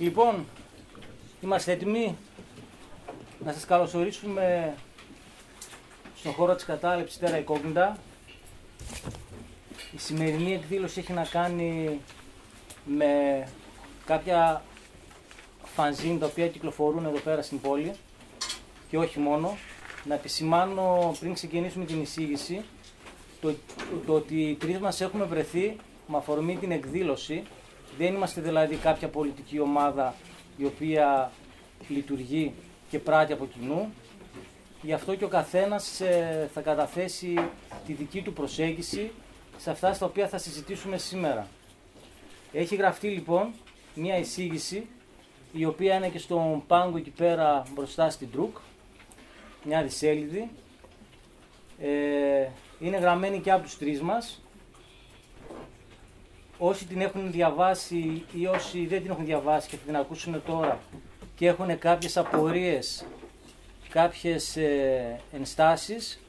Λοιπόν, είμαστε έτοιμοι να σας καλωσορίσουμε στον χώρο της κατάληψης Τέρα Εικόγνητα. Η σημερινή εκδήλωση έχει να κάνει με κάποια φανζίν τα οποία κυκλοφορούν εδώ πέρα στην πόλη και όχι μόνο. Να επισημάνω πριν ξεκινήσουμε την εισήγηση το, το ότι οι τρεις μας έχουμε βρεθεί με αφορμή την εκδήλωση. Δεν είμαστε δηλαδή κάποια πολιτική ομάδα η οποία λειτουργεί και πράττει από κοινού. Γι' αυτό και ο καθένας ε, θα καταθέσει τη δική του προσέγγιση σε αυτά στα οποία θα συζητήσουμε σήμερα. Έχει γραφτεί λοιπόν μια εισήγηση η οποία είναι και στον πάγκο εκεί πέρα μπροστά στην Τρουκ, μια δισέλιδη. Ε, είναι γραμμένη και από τους τρεις μας. Όσοι την έχουν διαβάσει ή όσοι δεν την έχουν διαβάσει και θα την ακούσουν τώρα και έχουν κάποιες απορίες, κάποιες ε, ενστάσεις,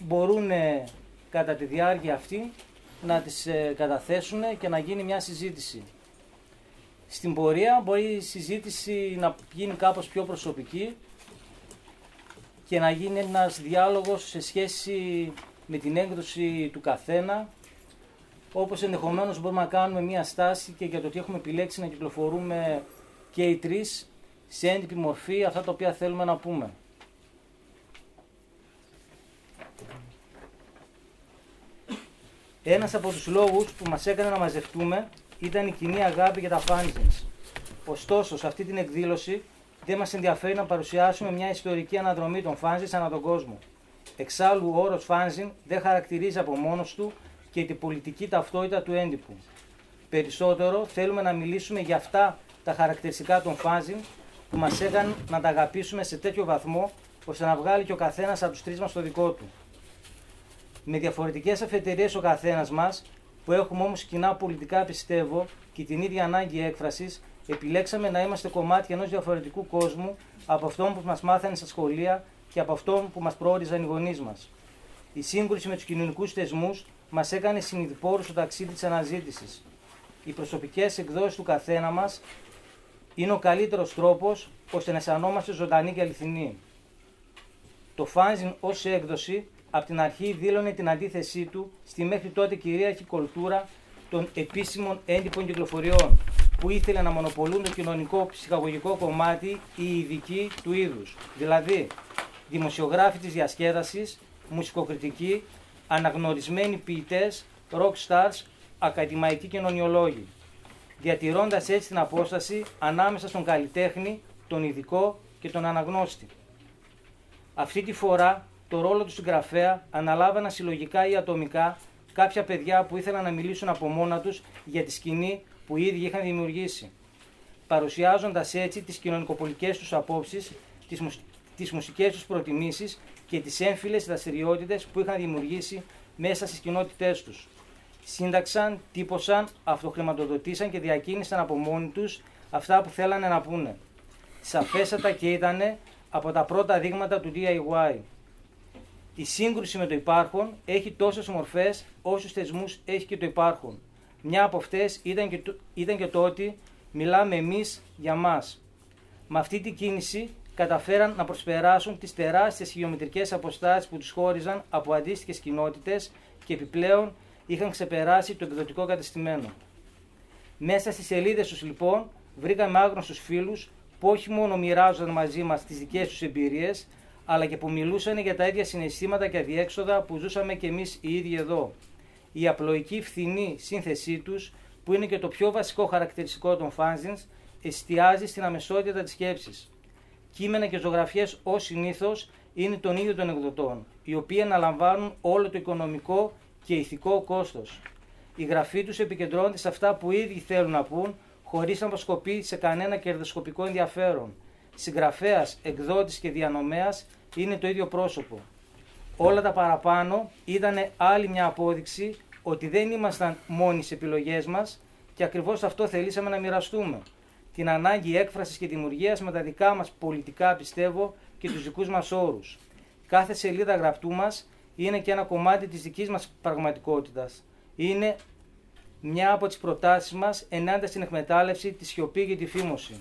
μπορούν κατά τη διάρκεια αυτή να τις ε, καταθέσουν και να γίνει μια συζήτηση. Στην πορεία μπορεί η συζήτηση να γίνει κάπως πιο προσωπική και να γίνει ένας διάλογος σε σχέση με την έκδοση του καθένα, όπως ενδεχομένως μπορούμε να κάνουμε μια στάση και για το ότι έχουμε επιλέξει να κυκλοφορούμε και οι τρεις σε έντυπη μορφή αυτά τα οποία θέλουμε να πούμε. Ένας από τους λόγους που μας έκανε να μαζευτούμε ήταν η κοινή αγάπη για τα fanzines. Ωστόσο, σε αυτή την εκδήλωση δεν μας ενδιαφέρει να παρουσιάσουμε μια ιστορική αναδρομή των fanzines ανά τον κόσμο. Εξάλλου, ο όρος fanzine δεν χαρακτηρίζει από μόνος του και την πολιτική ταυτότητα του έντυπου. Περισσότερο θέλουμε να μιλήσουμε για αυτά τα χαρακτηριστικά των fanzine που μας έκαναν να τα αγαπήσουμε σε τέτοιο βαθμό ώστε να βγάλει και ο καθένας από τους τρεις μας το δικό του. Με διαφορετικές αφετηρίες ο καθένας μας, που έχουμε όμως κοινά πολιτικά πιστεύω και την ίδια ανάγκη έκφρασης, επιλέξαμε να είμαστε κομμάτια ενός διαφορετικού κόσμου από αυτόν που μας μάθανε στα σχολεία και από αυτόν που μας προόριζαν οι γονείς μας. Η σύγκρουση με τους κοινωνικούς θεσμούς μας έκανε συνειδηπόρους στο ταξίδι της αναζήτησης. Οι προσωπικές εκδόσεις του καθένα μας είναι ο καλύτερος τρόπος ώστε να αισθανόμαστε ζωντανοί και αληθινοί. Το φάνζιν ως έκδοση από την αρχή δήλωνε την αντίθεσή του στη μέχρι τότε κυρίαρχη κουλτούρα των επίσημων έντυπων κυκλοφοριών, που ήθελε να μονοπολούν το κοινωνικό ψυχαγωγικό κομμάτι οι ειδικοί του είδους. Δηλαδή, δημοσιογράφοι της διασκέδασης, μουσικοκριτικοί, αναγνωρισμένοι ποιητές, rock stars, ακαδημαϊκοί κοινωνιολόγοι. Διατηρώντας έτσι την απόσταση ανάμεσα στον καλλιτέχνη, τον ειδικό και τον αναγνώστη. Αυτή τη φορά το ρόλο του συγγραφέα αναλάβαιναν συλλογικά ή ατομικά κάποια παιδιά που ήθελαν να μιλήσουν από μόνα τους για τη σκηνή που οι ίδιοι είχαν δημιουργήσει. Παρουσιάζοντας έτσι τις κοινωνικοπολικές τους απόψεις, τις, μουσ... τις μουσικές τους προτιμήσεις και τις έμφυλες δραστηριότητες που είχαν δημιουργήσει μέσα στις κοινότητές τους. Σύνταξαν, τύπωσαν, αυτοχρηματοδοτήσαν και διακίνησαν από μόνοι τους αυτά που θέλανε να πούνε. Σαφέστατα και ήταν από τα πρώτα δείγματα του DIY. Η σύγκρουση με το υπάρχον έχει τόσες μορφές όσους θεσμούς έχει και το υπάρχον. Μια από αυτές ήταν και το, ήταν και το ότι μιλάμε εμείς για μας. Με αυτή την κίνηση καταφέραν να προσπεράσουν τις τεράστιες χιλιομετρικές αποστάσεις που τους χώριζαν από αντίστοιχες κοινότητες και επιπλέον είχαν ξεπεράσει το εκδοτικό κατεστημένο. Μέσα στις σελίδες τους λοιπόν βρήκαμε άγνωστους φίλους που όχι μόνο μοιράζονταν μαζί μας τις δικές τους εμπειρίες, αλλά και που μιλούσαν για τα ίδια συναισθήματα και αδιέξοδα που ζούσαμε κι εμείς οι ίδιοι εδώ. Η απλοϊκή φθηνή σύνθεσή τους, που είναι και το πιο βασικό χαρακτηριστικό των fanzines, εστιάζει στην αμεσότητα της σκέψης. Κείμενα και ζωγραφιές ως συνήθως είναι τον ίδιο των εκδοτών, οι οποίοι αναλαμβάνουν όλο το οικονομικό και ηθικό κόστος. Η γραφή τους επικεντρώνεται σε αυτά που οι ίδιοι θέλουν να πούν, χωρίς να αποσκοπεί σε κανένα κερδοσκοπικό ενδιαφέρον. Συγγραφέας, εκδότης και διανομέας είναι το ίδιο πρόσωπο. Όλα τα παραπάνω ήταν άλλη μια απόδειξη ότι δεν ήμασταν μόνοι σε επιλογές μας και ακριβώς αυτό θελήσαμε να μοιραστούμε. Την ανάγκη έκφρασης και δημιουργίας με τα δικά μας πολιτικά πιστεύω και τους δικούς μας όρους. Κάθε σελίδα γραπτού μας είναι και ένα κομμάτι της δικής μας πραγματικότητας. Είναι μια από τις προτάσεις μας ενάντια στην εκμετάλλευση, τη σιωπή και τη φήμωση.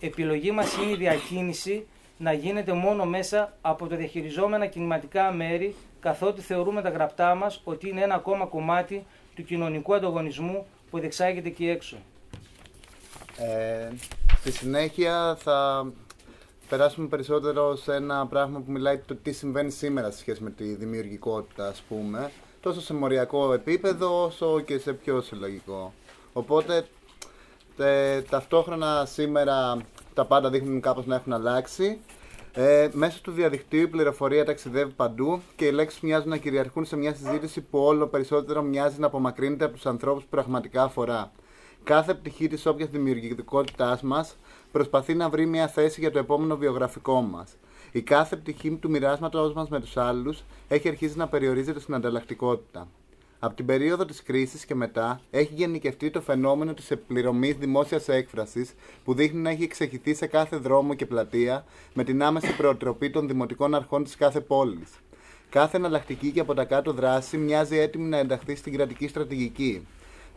Επιλογή μας είναι η διακίνηση να γίνεται μόνο μέσα από τα διαχειριζόμενα κινηματικά μέρη, καθότι θεωρούμε τα γραπτά μας ότι είναι ένα ακόμα κομμάτι του κοινωνικού ανταγωνισμού που διεξάγεται εκεί έξω. Ε, στη συνέχεια θα περάσουμε περισσότερο σε ένα πράγμα που μιλάει το τι συμβαίνει σήμερα σε σχέση με τη δημιουργικότητα, ας πούμε, τόσο σε μοριακό επίπεδο όσο και σε πιο συλλογικό. Οπότε, τε, ταυτόχρονα σήμερα τα πάντα δείχνουν κάπως να έχουν αλλάξει. Ε, μέσω του διαδικτύου η πληροφορία ταξιδεύει παντού και οι λέξεις μοιάζουν να κυριαρχούν σε μια συζήτηση που όλο περισσότερο μοιάζει να απομακρύνεται από τους ανθρώπους που πραγματικά αφορά. Κάθε πτυχή της όποιας δημιουργικότητάς μας προσπαθεί να βρει μια θέση για το επόμενο βιογραφικό μας. Η κάθε πτυχή του μοιράσματός μας με τους άλλους έχει αρχίσει να περιορίζεται στην ανταλλακτικότητα. Από την περίοδο της κρίσης και μετά έχει γενικευτεί το φαινόμενο της επληρωμής δημόσιας έκφρασης που δείχνει να έχει εξεχηθεί σε κάθε δρόμο και πλατεία με την άμεση προτροπή των δημοτικών αρχών της κάθε πόλης. Κάθε εναλλακτική και από τα κάτω δράση μοιάζει έτοιμη να ενταχθεί στην κρατική στρατηγική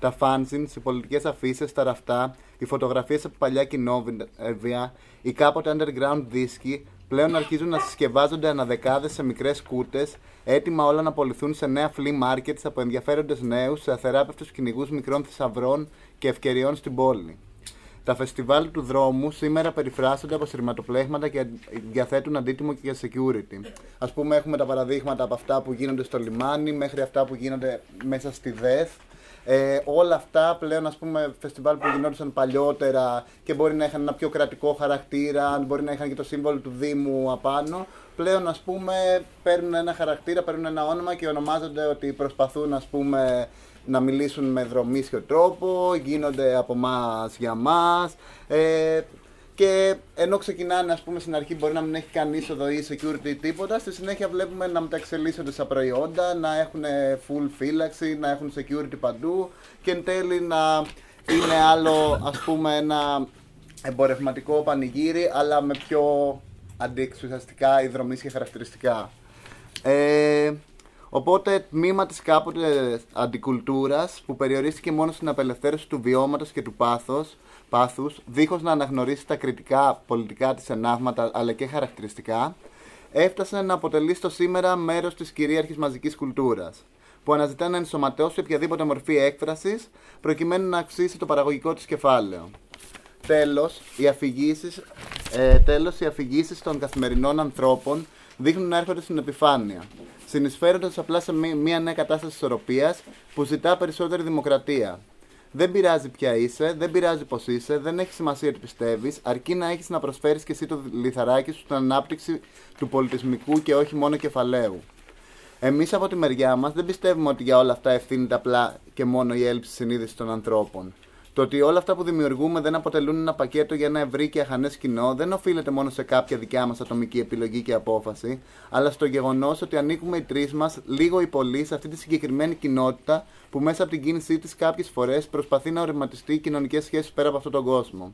τα fanzines, οι πολιτικές αφήσεις, τα ραφτά, οι φωτογραφίες από παλιά κοινόβια, οι κάποτε underground δίσκοι πλέον αρχίζουν να συσκευάζονται αναδεκάδε σε μικρές κούτε, έτοιμα όλα να πολιθούν σε νέα flea markets από ενδιαφέροντες νέους σε αθεράπευτους κυνηγούς μικρών θησαυρών και ευκαιριών στην πόλη. Τα φεστιβάλ του δρόμου σήμερα περιφράζονται από σειρματοπλέγματα και διαθέτουν αντίτιμο και για security. Α πούμε, έχουμε τα παραδείγματα από αυτά που γίνονται στο λιμάνι μέχρι αυτά που γίνονται μέσα στη ΔΕΘ ε, όλα αυτά πλέον, ας πούμε, φεστιβάλ που γινόντουσαν παλιότερα και μπορεί να είχαν ένα πιο κρατικό χαρακτήρα, μπορεί να είχαν και το σύμβολο του Δήμου απάνω, πλέον, ας πούμε, παίρνουν ένα χαρακτήρα, παίρνουν ένα όνομα και ονομάζονται ότι προσπαθούν, ας πούμε, να μιλήσουν με δρομήσιο τρόπο, γίνονται από εμάς για μας. Ε, και ενώ ξεκινάνε, ας πούμε, στην αρχή μπορεί να μην έχει καν είσοδο ή security ή τίποτα, στη συνέχεια βλέπουμε να μεταξελίσσονται στα προϊόντα, να έχουν full φύλαξη, να έχουν security παντού και εν τέλει να είναι άλλο, ας πούμε, ένα εμπορευματικό πανηγύρι, αλλά με πιο αντίξου ουσιαστικά υδρομής και χαρακτηριστικά. Ε, οπότε τμήμα της κάποτε αντικουλτούρας που περιορίστηκε μόνο στην απελευθέρωση του βιώματος και του πάθος πάθους, δίχως να αναγνωρίσει τα κριτικά πολιτικά της ενάγματα αλλά και χαρακτηριστικά, έφτασε να αποτελεί στο σήμερα μέρος της κυρίαρχης μαζικής κουλτούρας, που αναζητά να ενσωματώσει οποιαδήποτε μορφή έκφρασης, προκειμένου να αυξήσει το παραγωγικό της κεφάλαιο. Τέλος, οι αφηγήσεις, ε, τέλος, οι αφηγήσεις των καθημερινών ανθρώπων δείχνουν να έρχονται στην επιφάνεια, συνεισφέροντας απλά σε μια νέα κατάσταση ισορροπίας που ζητά περισσότερη δημοκρατία, δεν πειράζει ποια είσαι, δεν πειράζει πώς είσαι, δεν έχει σημασία τι πιστεύεις, αρκεί να έχεις να προσφέρεις και εσύ το λιθαράκι σου στην ανάπτυξη του πολιτισμικού και όχι μόνο κεφαλαίου. Εμείς από τη μεριά μας δεν πιστεύουμε ότι για όλα αυτά ευθύνεται απλά και μόνο η έλλειψη συνείδησης των ανθρώπων. Το ότι όλα αυτά που δημιουργούμε δεν αποτελούν ένα πακέτο για ένα ευρύ και αχανές κοινό δεν οφείλεται μόνο σε κάποια δικιά μας ατομική επιλογή και απόφαση, αλλά στο γεγονός ότι ανήκουμε οι τρεις μας λίγο ή πολύ σε αυτή τη συγκεκριμένη κοινότητα που μέσα από την κίνησή της κάποιες φορές προσπαθεί να ορειματιστεί κοινωνικές σχέσεις πέρα από αυτόν τον κόσμο.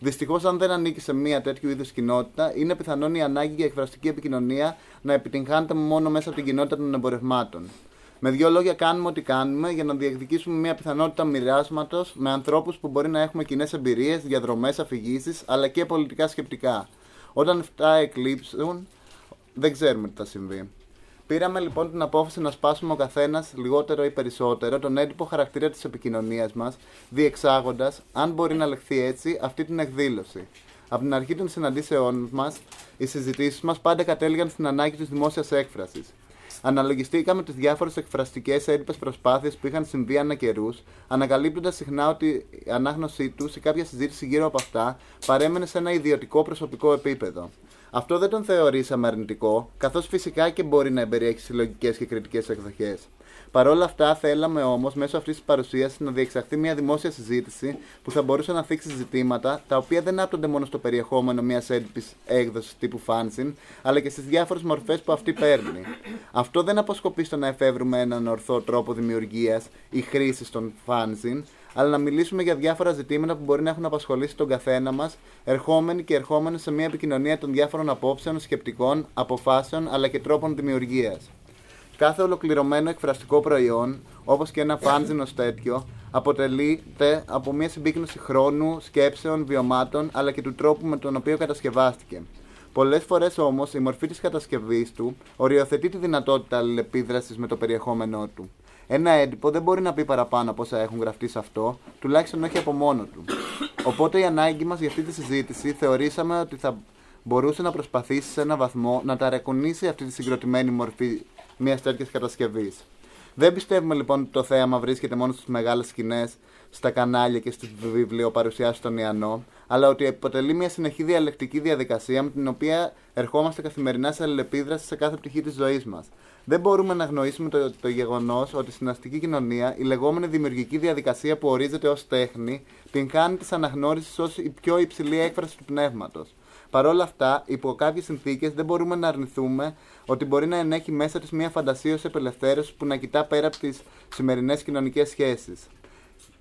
Δυστυχώς, αν δεν ανήκει σε μια τέτοιου είδους κοινότητα, είναι πιθανόν η ανάγκη για εκφραστική επικοινωνία να επιτυγχάνεται μόνο μέσα από την κοινότητα των εμπορευμάτων. Με δύο λόγια, κάνουμε ό,τι κάνουμε για να διεκδικήσουμε μια πιθανότητα μοιράσματος με ανθρώπους που μπορεί να έχουμε κοινές εμπειρίες, διαδρομές, αφηγήσεις αλλά και πολιτικά σκεπτικά. Όταν αυτά εκλείψουν, δεν ξέρουμε τι θα συμβεί. Πήραμε λοιπόν την απόφαση να σπάσουμε ο καθένας λιγότερο ή περισσότερο τον έντυπο χαρακτήρα της επικοινωνίας μας, διεξάγοντας, αν μπορεί να λεχθεί έτσι, αυτή την εκδήλωση. Από την αρχή των συναντήσεών μας, οι συζητήσεις μας πάντα κατέληγαν στην ανάγκη της δημόσιας έκφρασης. Αναλογιστήκαμε τις διάφορες εκφραστικές έντυπε προσπάθειες που είχαν συμβεί ανά καιρούς, ανακαλύπτοντας συχνά ότι η ανάγνωσή τους ή κάποια συζήτηση γύρω από αυτά παρέμενε σε ένα ιδιωτικό προσωπικό επίπεδο. Αυτό δεν τον θεωρήσαμε αρνητικό, καθώς φυσικά και μπορεί να εμπεριέχει συλλογικές και κριτικές εκδοχές. Παρ' όλα αυτά, θέλαμε όμως μέσω αυτής της παρουσίαση να διεξαχθεί μια δημόσια συζήτηση που θα μπορούσε να θίξει ζητήματα τα οποία δεν άπτονται μόνο στο περιεχόμενο μιας έντυπης έκδοσης τύπου fanzine, αλλά και στις διάφορες μορφές που αυτή παίρνει. Αυτό δεν αποσκοπεί στο να εφεύρουμε έναν ορθό τρόπο δημιουργίας ή χρήσης των fanzine, αλλά να μιλήσουμε για διάφορα ζητήματα που μπορεί να έχουν απασχολήσει τον καθένα μας, ερχόμενοι και ερχόμενοι σε μια επικοινωνία των διάφορων απόψεων, σκεπτικών, αποφάσεων αλλά και τρόπων δημιουργίας. Κάθε ολοκληρωμένο εκφραστικό προϊόν, όπως και ένα φάντζινο τέτοιο, αποτελείται από μια συμπίκνωση χρόνου, σκέψεων, βιωμάτων, αλλά και του τρόπου με τον οποίο κατασκευάστηκε. Πολλές φορές όμως η μορφή της κατασκευής του οριοθετεί τη δυνατότητα αλληλεπίδρασης με το περιεχόμενό του. Ένα έντυπο δεν μπορεί να πει παραπάνω από όσα έχουν γραφτεί σε αυτό, τουλάχιστον όχι από μόνο του. Οπότε η ανάγκη μας για αυτή τη συζήτηση θεωρήσαμε ότι θα μπορούσε να προσπαθήσει σε έναν βαθμό να ταρακουνήσει αυτή τη συγκροτημένη μορφή μιας τέτοιας κατασκευής. Δεν πιστεύουμε λοιπόν ότι το θέαμα βρίσκεται μόνο στις μεγάλες σκηνές, στα κανάλια και στις βιβλιοπαρουσιάσεις των Ιαννό, αλλά ότι αποτελεί μια συνεχή διαλεκτική διαδικασία με την οποία ερχόμαστε καθημερινά σε αλληλεπίδραση σε κάθε πτυχή της ζωής μας. Δεν μπορούμε να γνωρίσουμε το, το γεγονός ότι στην αστική κοινωνία η λεγόμενη δημιουργική διαδικασία που ορίζεται ως τέχνη την κάνει της αναγνώρισης ως η πιο υψηλή έκφραση του πνεύματος. Παρ' όλα αυτά, υπό κάποιες συνθήκες δεν μπορούμε να αρνηθούμε ότι μπορεί να ενέχει μέσα της μια φαντασίωση απελευθέρωση που να κοιτά πέρα από τις σημερινές κοινωνικές σχέσεις.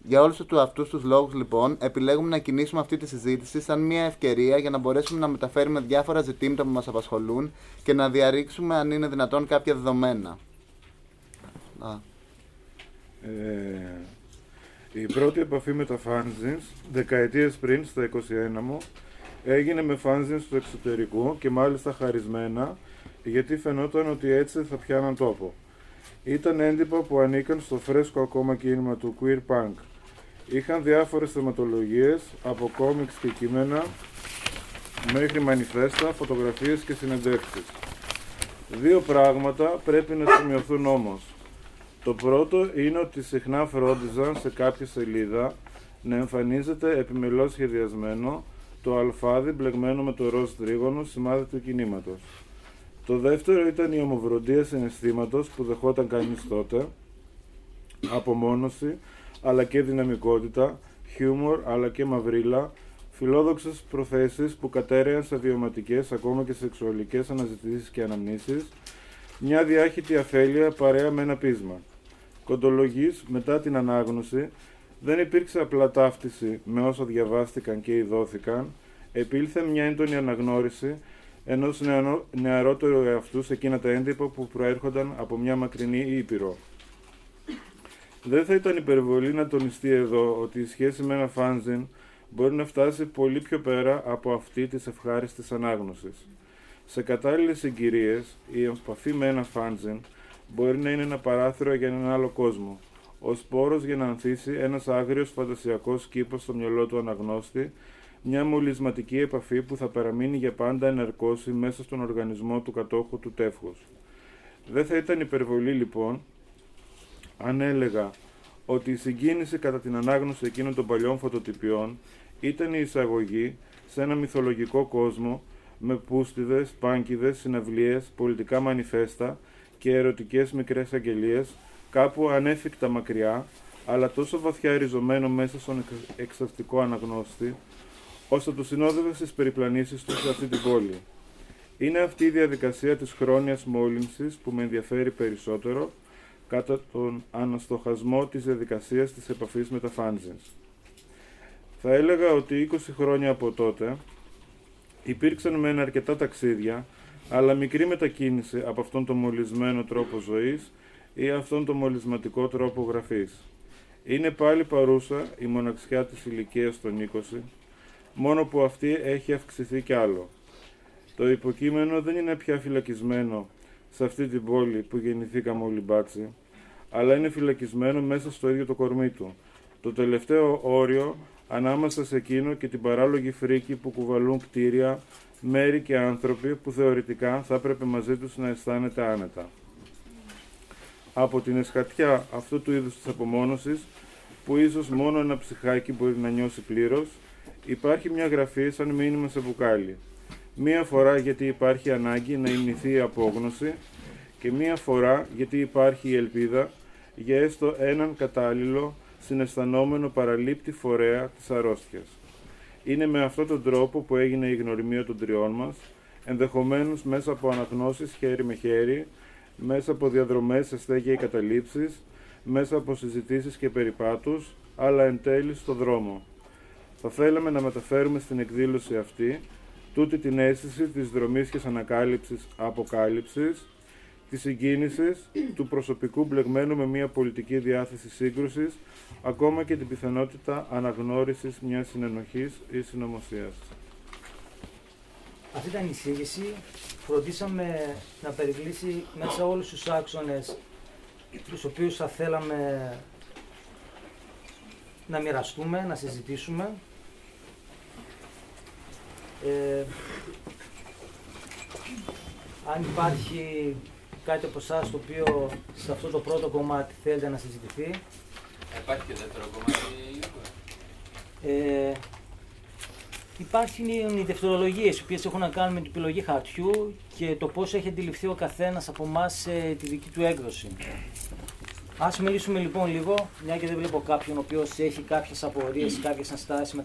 Για όλους αυτούς τους λόγους, λοιπόν, επιλέγουμε να κινήσουμε αυτή τη συζήτηση σαν μια ευκαιρία για να μπορέσουμε να μεταφέρουμε διάφορα ζητήματα που μας απασχολούν και να διαρρήξουμε, αν είναι δυνατόν, κάποια δεδομένα. Ε, η πρώτη επαφή με τα fanzines, δεκαετίες πριν, στο 21 μου, έγινε με fanzines του εξωτερικού και μάλιστα χαρισμένα, γιατί φαινόταν ότι έτσι θα πιάναν τόπο. Ήταν έντυπα που ανήκαν στο φρέσκο ακόμα κίνημα του queer punk. Είχαν διάφορες θεματολογίες, από κόμιξ και κείμενα, μέχρι μανιφέστα, φωτογραφίες και συνεντεύξεις. Δύο πράγματα πρέπει να σημειωθούν όμως. Το πρώτο είναι ότι συχνά φρόντιζαν σε κάποια σελίδα να εμφανίζεται επιμελώς σχεδιασμένο το αλφάδι μπλεγμένο με το ροζ τρίγωνο σημάδι του κινήματος. Το δεύτερο ήταν η ομοβροντία συναισθήματος που δεχόταν κανείς τότε, απομόνωση, αλλά και δυναμικότητα, χιούμορ αλλά και μαυρίλα, φιλόδοξες προθέσεις που κατέρεαν σε βιωματικές ακόμα και σεξουαλικές αναζητήσεις και αναμνήσεις, μια διάχυτη αφέλεια παρέα με ένα πείσμα. Κοντολογής, μετά την ανάγνωση, δεν υπήρξε απλά ταύτιση με όσα διαβάστηκαν και ειδώθηκαν, επήλθε μια έντονη αναγνώριση ενός νεαρότερου εαυτού σε εκείνα τα έντυπα που προέρχονταν από μια μακρινή ήπειρο. Δεν θα ήταν υπερβολή να τονιστεί εδώ ότι η σχέση με ένα φάνζιν μπορεί να φτάσει πολύ πιο πέρα από αυτή της ευχάριστης ανάγνωσης. Σε κατάλληλες συγκυρίες, η επαφή με ένα φάνζιν μπορεί να είναι ένα παράθυρο για έναν άλλο κόσμο, ο σπόρος για να ανθίσει ένας άγριος φαντασιακός κήπος στο μυαλό του αναγνώστη, μια μολυσματική επαφή που θα παραμείνει για πάντα ενεργώσει μέσα στον οργανισμό του κατόχου του τεύχους. Δεν θα ήταν υπερβολή λοιπόν αν έλεγα ότι η συγκίνηση κατά την ανάγνωση εκείνων των παλιών φωτοτυπιών ήταν η εισαγωγή σε ένα μυθολογικό κόσμο με πούστιδες, πάνκιδες, συναυλίες, πολιτικά μανιφέστα και ερωτικές μικρές αγγελίες κάπου ανέφικτα μακριά, αλλά τόσο βαθιά ριζωμένο μέσα στον εξαστικό αναγνώστη, ώστε το συνόδευε στις περιπλανήσεις του σε αυτή την πόλη. Είναι αυτή η διαδικασία της χρόνιας μόλυνσης που με ενδιαφέρει περισσότερο κατά τον αναστοχασμό της διαδικασίας της επαφής με τα fanzines. Θα έλεγα ότι 20 χρόνια από τότε υπήρξαν με αρκετά ταξίδια, αλλά μικρή μετακίνηση από αυτόν τον μολυσμένο τρόπο ζωής ή αυτόν τον μολυσματικό τρόπο γραφής. Είναι πάλι παρούσα η μοναξιά της ηλικίας των 20, μόνο που αυτή έχει αυξηθεί κι άλλο. Το υποκείμενο δεν είναι πια φυλακισμένο σε αυτή την πόλη που γεννηθήκαμε όλοι μπάτσι, αλλά είναι φυλακισμένο μέσα στο ίδιο το κορμί του. Το τελευταίο όριο ανάμεσα σε εκείνο και την παράλογη φρίκη που κουβαλούν κτίρια, μέρη και άνθρωποι που θεωρητικά θα έπρεπε μαζί τους να αισθάνεται άνετα. Από την εσχατιά αυτού του είδους της απομόνωσης, που ίσως μόνο ένα ψυχάκι μπορεί να νιώσει πλήρως, υπάρχει μια γραφή σαν μήνυμα σε μπουκάλι. Μία φορά γιατί υπάρχει ανάγκη να υμνηθεί η απόγνωση και μία φορά γιατί υπάρχει η ελπίδα για έστω έναν κατάλληλο συναισθανόμενο παραλήπτη φορέα της αρρώστιας. Είναι με αυτόν τον τρόπο που έγινε η γνωριμία των τριών μας, ενδεχομένως μέσα από αναγνώσεις χέρι με χέρι, μέσα από διαδρομές σε στέγια ή καταλήψεις, μέσα από συζητήσεις και περιπάτους, αλλά εν τέλει στο δρόμο. Θα θέλαμε να μεταφέρουμε στην εκδήλωση αυτή τούτη την αίσθηση της δρομής και ανακάλυψης αποκάλυψης της συγκίνησης, του προσωπικού μπλεγμένου με μια πολιτική διάθεση σύγκρουσης, ακόμα και την πιθανότητα αναγνώρισης μιας συνενοχής ή συνωμοσίας. Αυτή ήταν η εισήγηση. Φροντίσαμε να περικλείσει μέσα όλους τους άξονες τους οποίους θα θέλαμε να μοιραστούμε, να συζητήσουμε. Ε, αν υπάρχει κάτι από εσάς το οποίο σε αυτό το πρώτο κομμάτι θέλετε να συζητηθεί. Υπάρχει και δεύτερο κομμάτι, Ε, υπάρχουν οι δευτερολογίε, οι οποίες έχουν να κάνουν με την επιλογή χαρτιού και το πώς έχει αντιληφθεί ο καθένας από εμάς τη δική του έκδοση. Α μιλήσουμε λοιπόν λίγο, μια και δεν βλέπω κάποιον ο οποίος έχει κάποιες απορίες ή κάποιες αστάσει με,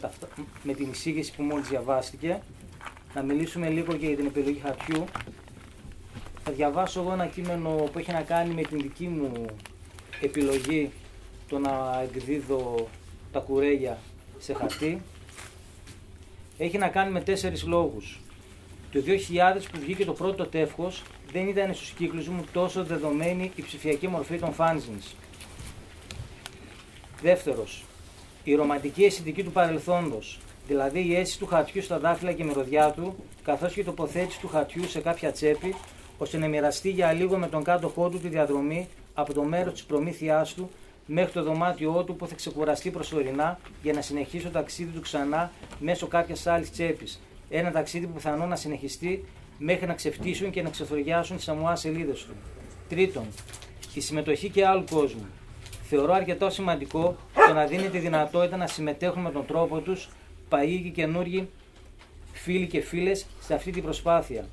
με την εισήγηση που μόλις διαβάστηκε. Να μιλήσουμε λίγο και για την επιλογή χαρτιού. Θα διαβάσω εγώ ένα κείμενο που έχει να κάνει με την δική μου επιλογή το να εκδίδω τα κουρέλια σε χαρτί. Έχει να κάνει με τέσσερις λόγους. Το 2000 που βγήκε το πρώτο τεύχος δεν ήταν στους κύκλους μου τόσο δεδομένη η ψηφιακή μορφή των fanzines. Δεύτερος, η ρομαντική αισθητική του παρελθόντος, δηλαδή η αίσθηση του χαρτιού στα δάχτυλα και μυρωδιά του, καθώς και η τοποθέτηση του χαρτιού σε κάποια τσέπη, ώστε να μοιραστεί για λίγο με τον κάτοχό του τη διαδρομή από το μέρος της προμήθειάς του μέχρι το δωμάτιό του που θα ξεκουραστεί προσωρινά για να συνεχίσει το ταξίδι του ξανά μέσω κάποιας άλλης τσέπης. Ένα ταξίδι που πιθανόν να συνεχιστεί μέχρι να ξεφτύσουν και να ξεθοριάσουν τις αμουά σελίδες του. Τρίτον, η συμμετοχή και άλλου κόσμου. Θεωρώ αρκετό σημαντικό το να δίνει τη δυνατότητα να συμμετέχουν με τον τρόπο τους παΐγοι και καινούργοι φίλοι και φίλες σε αυτή την προσπάθεια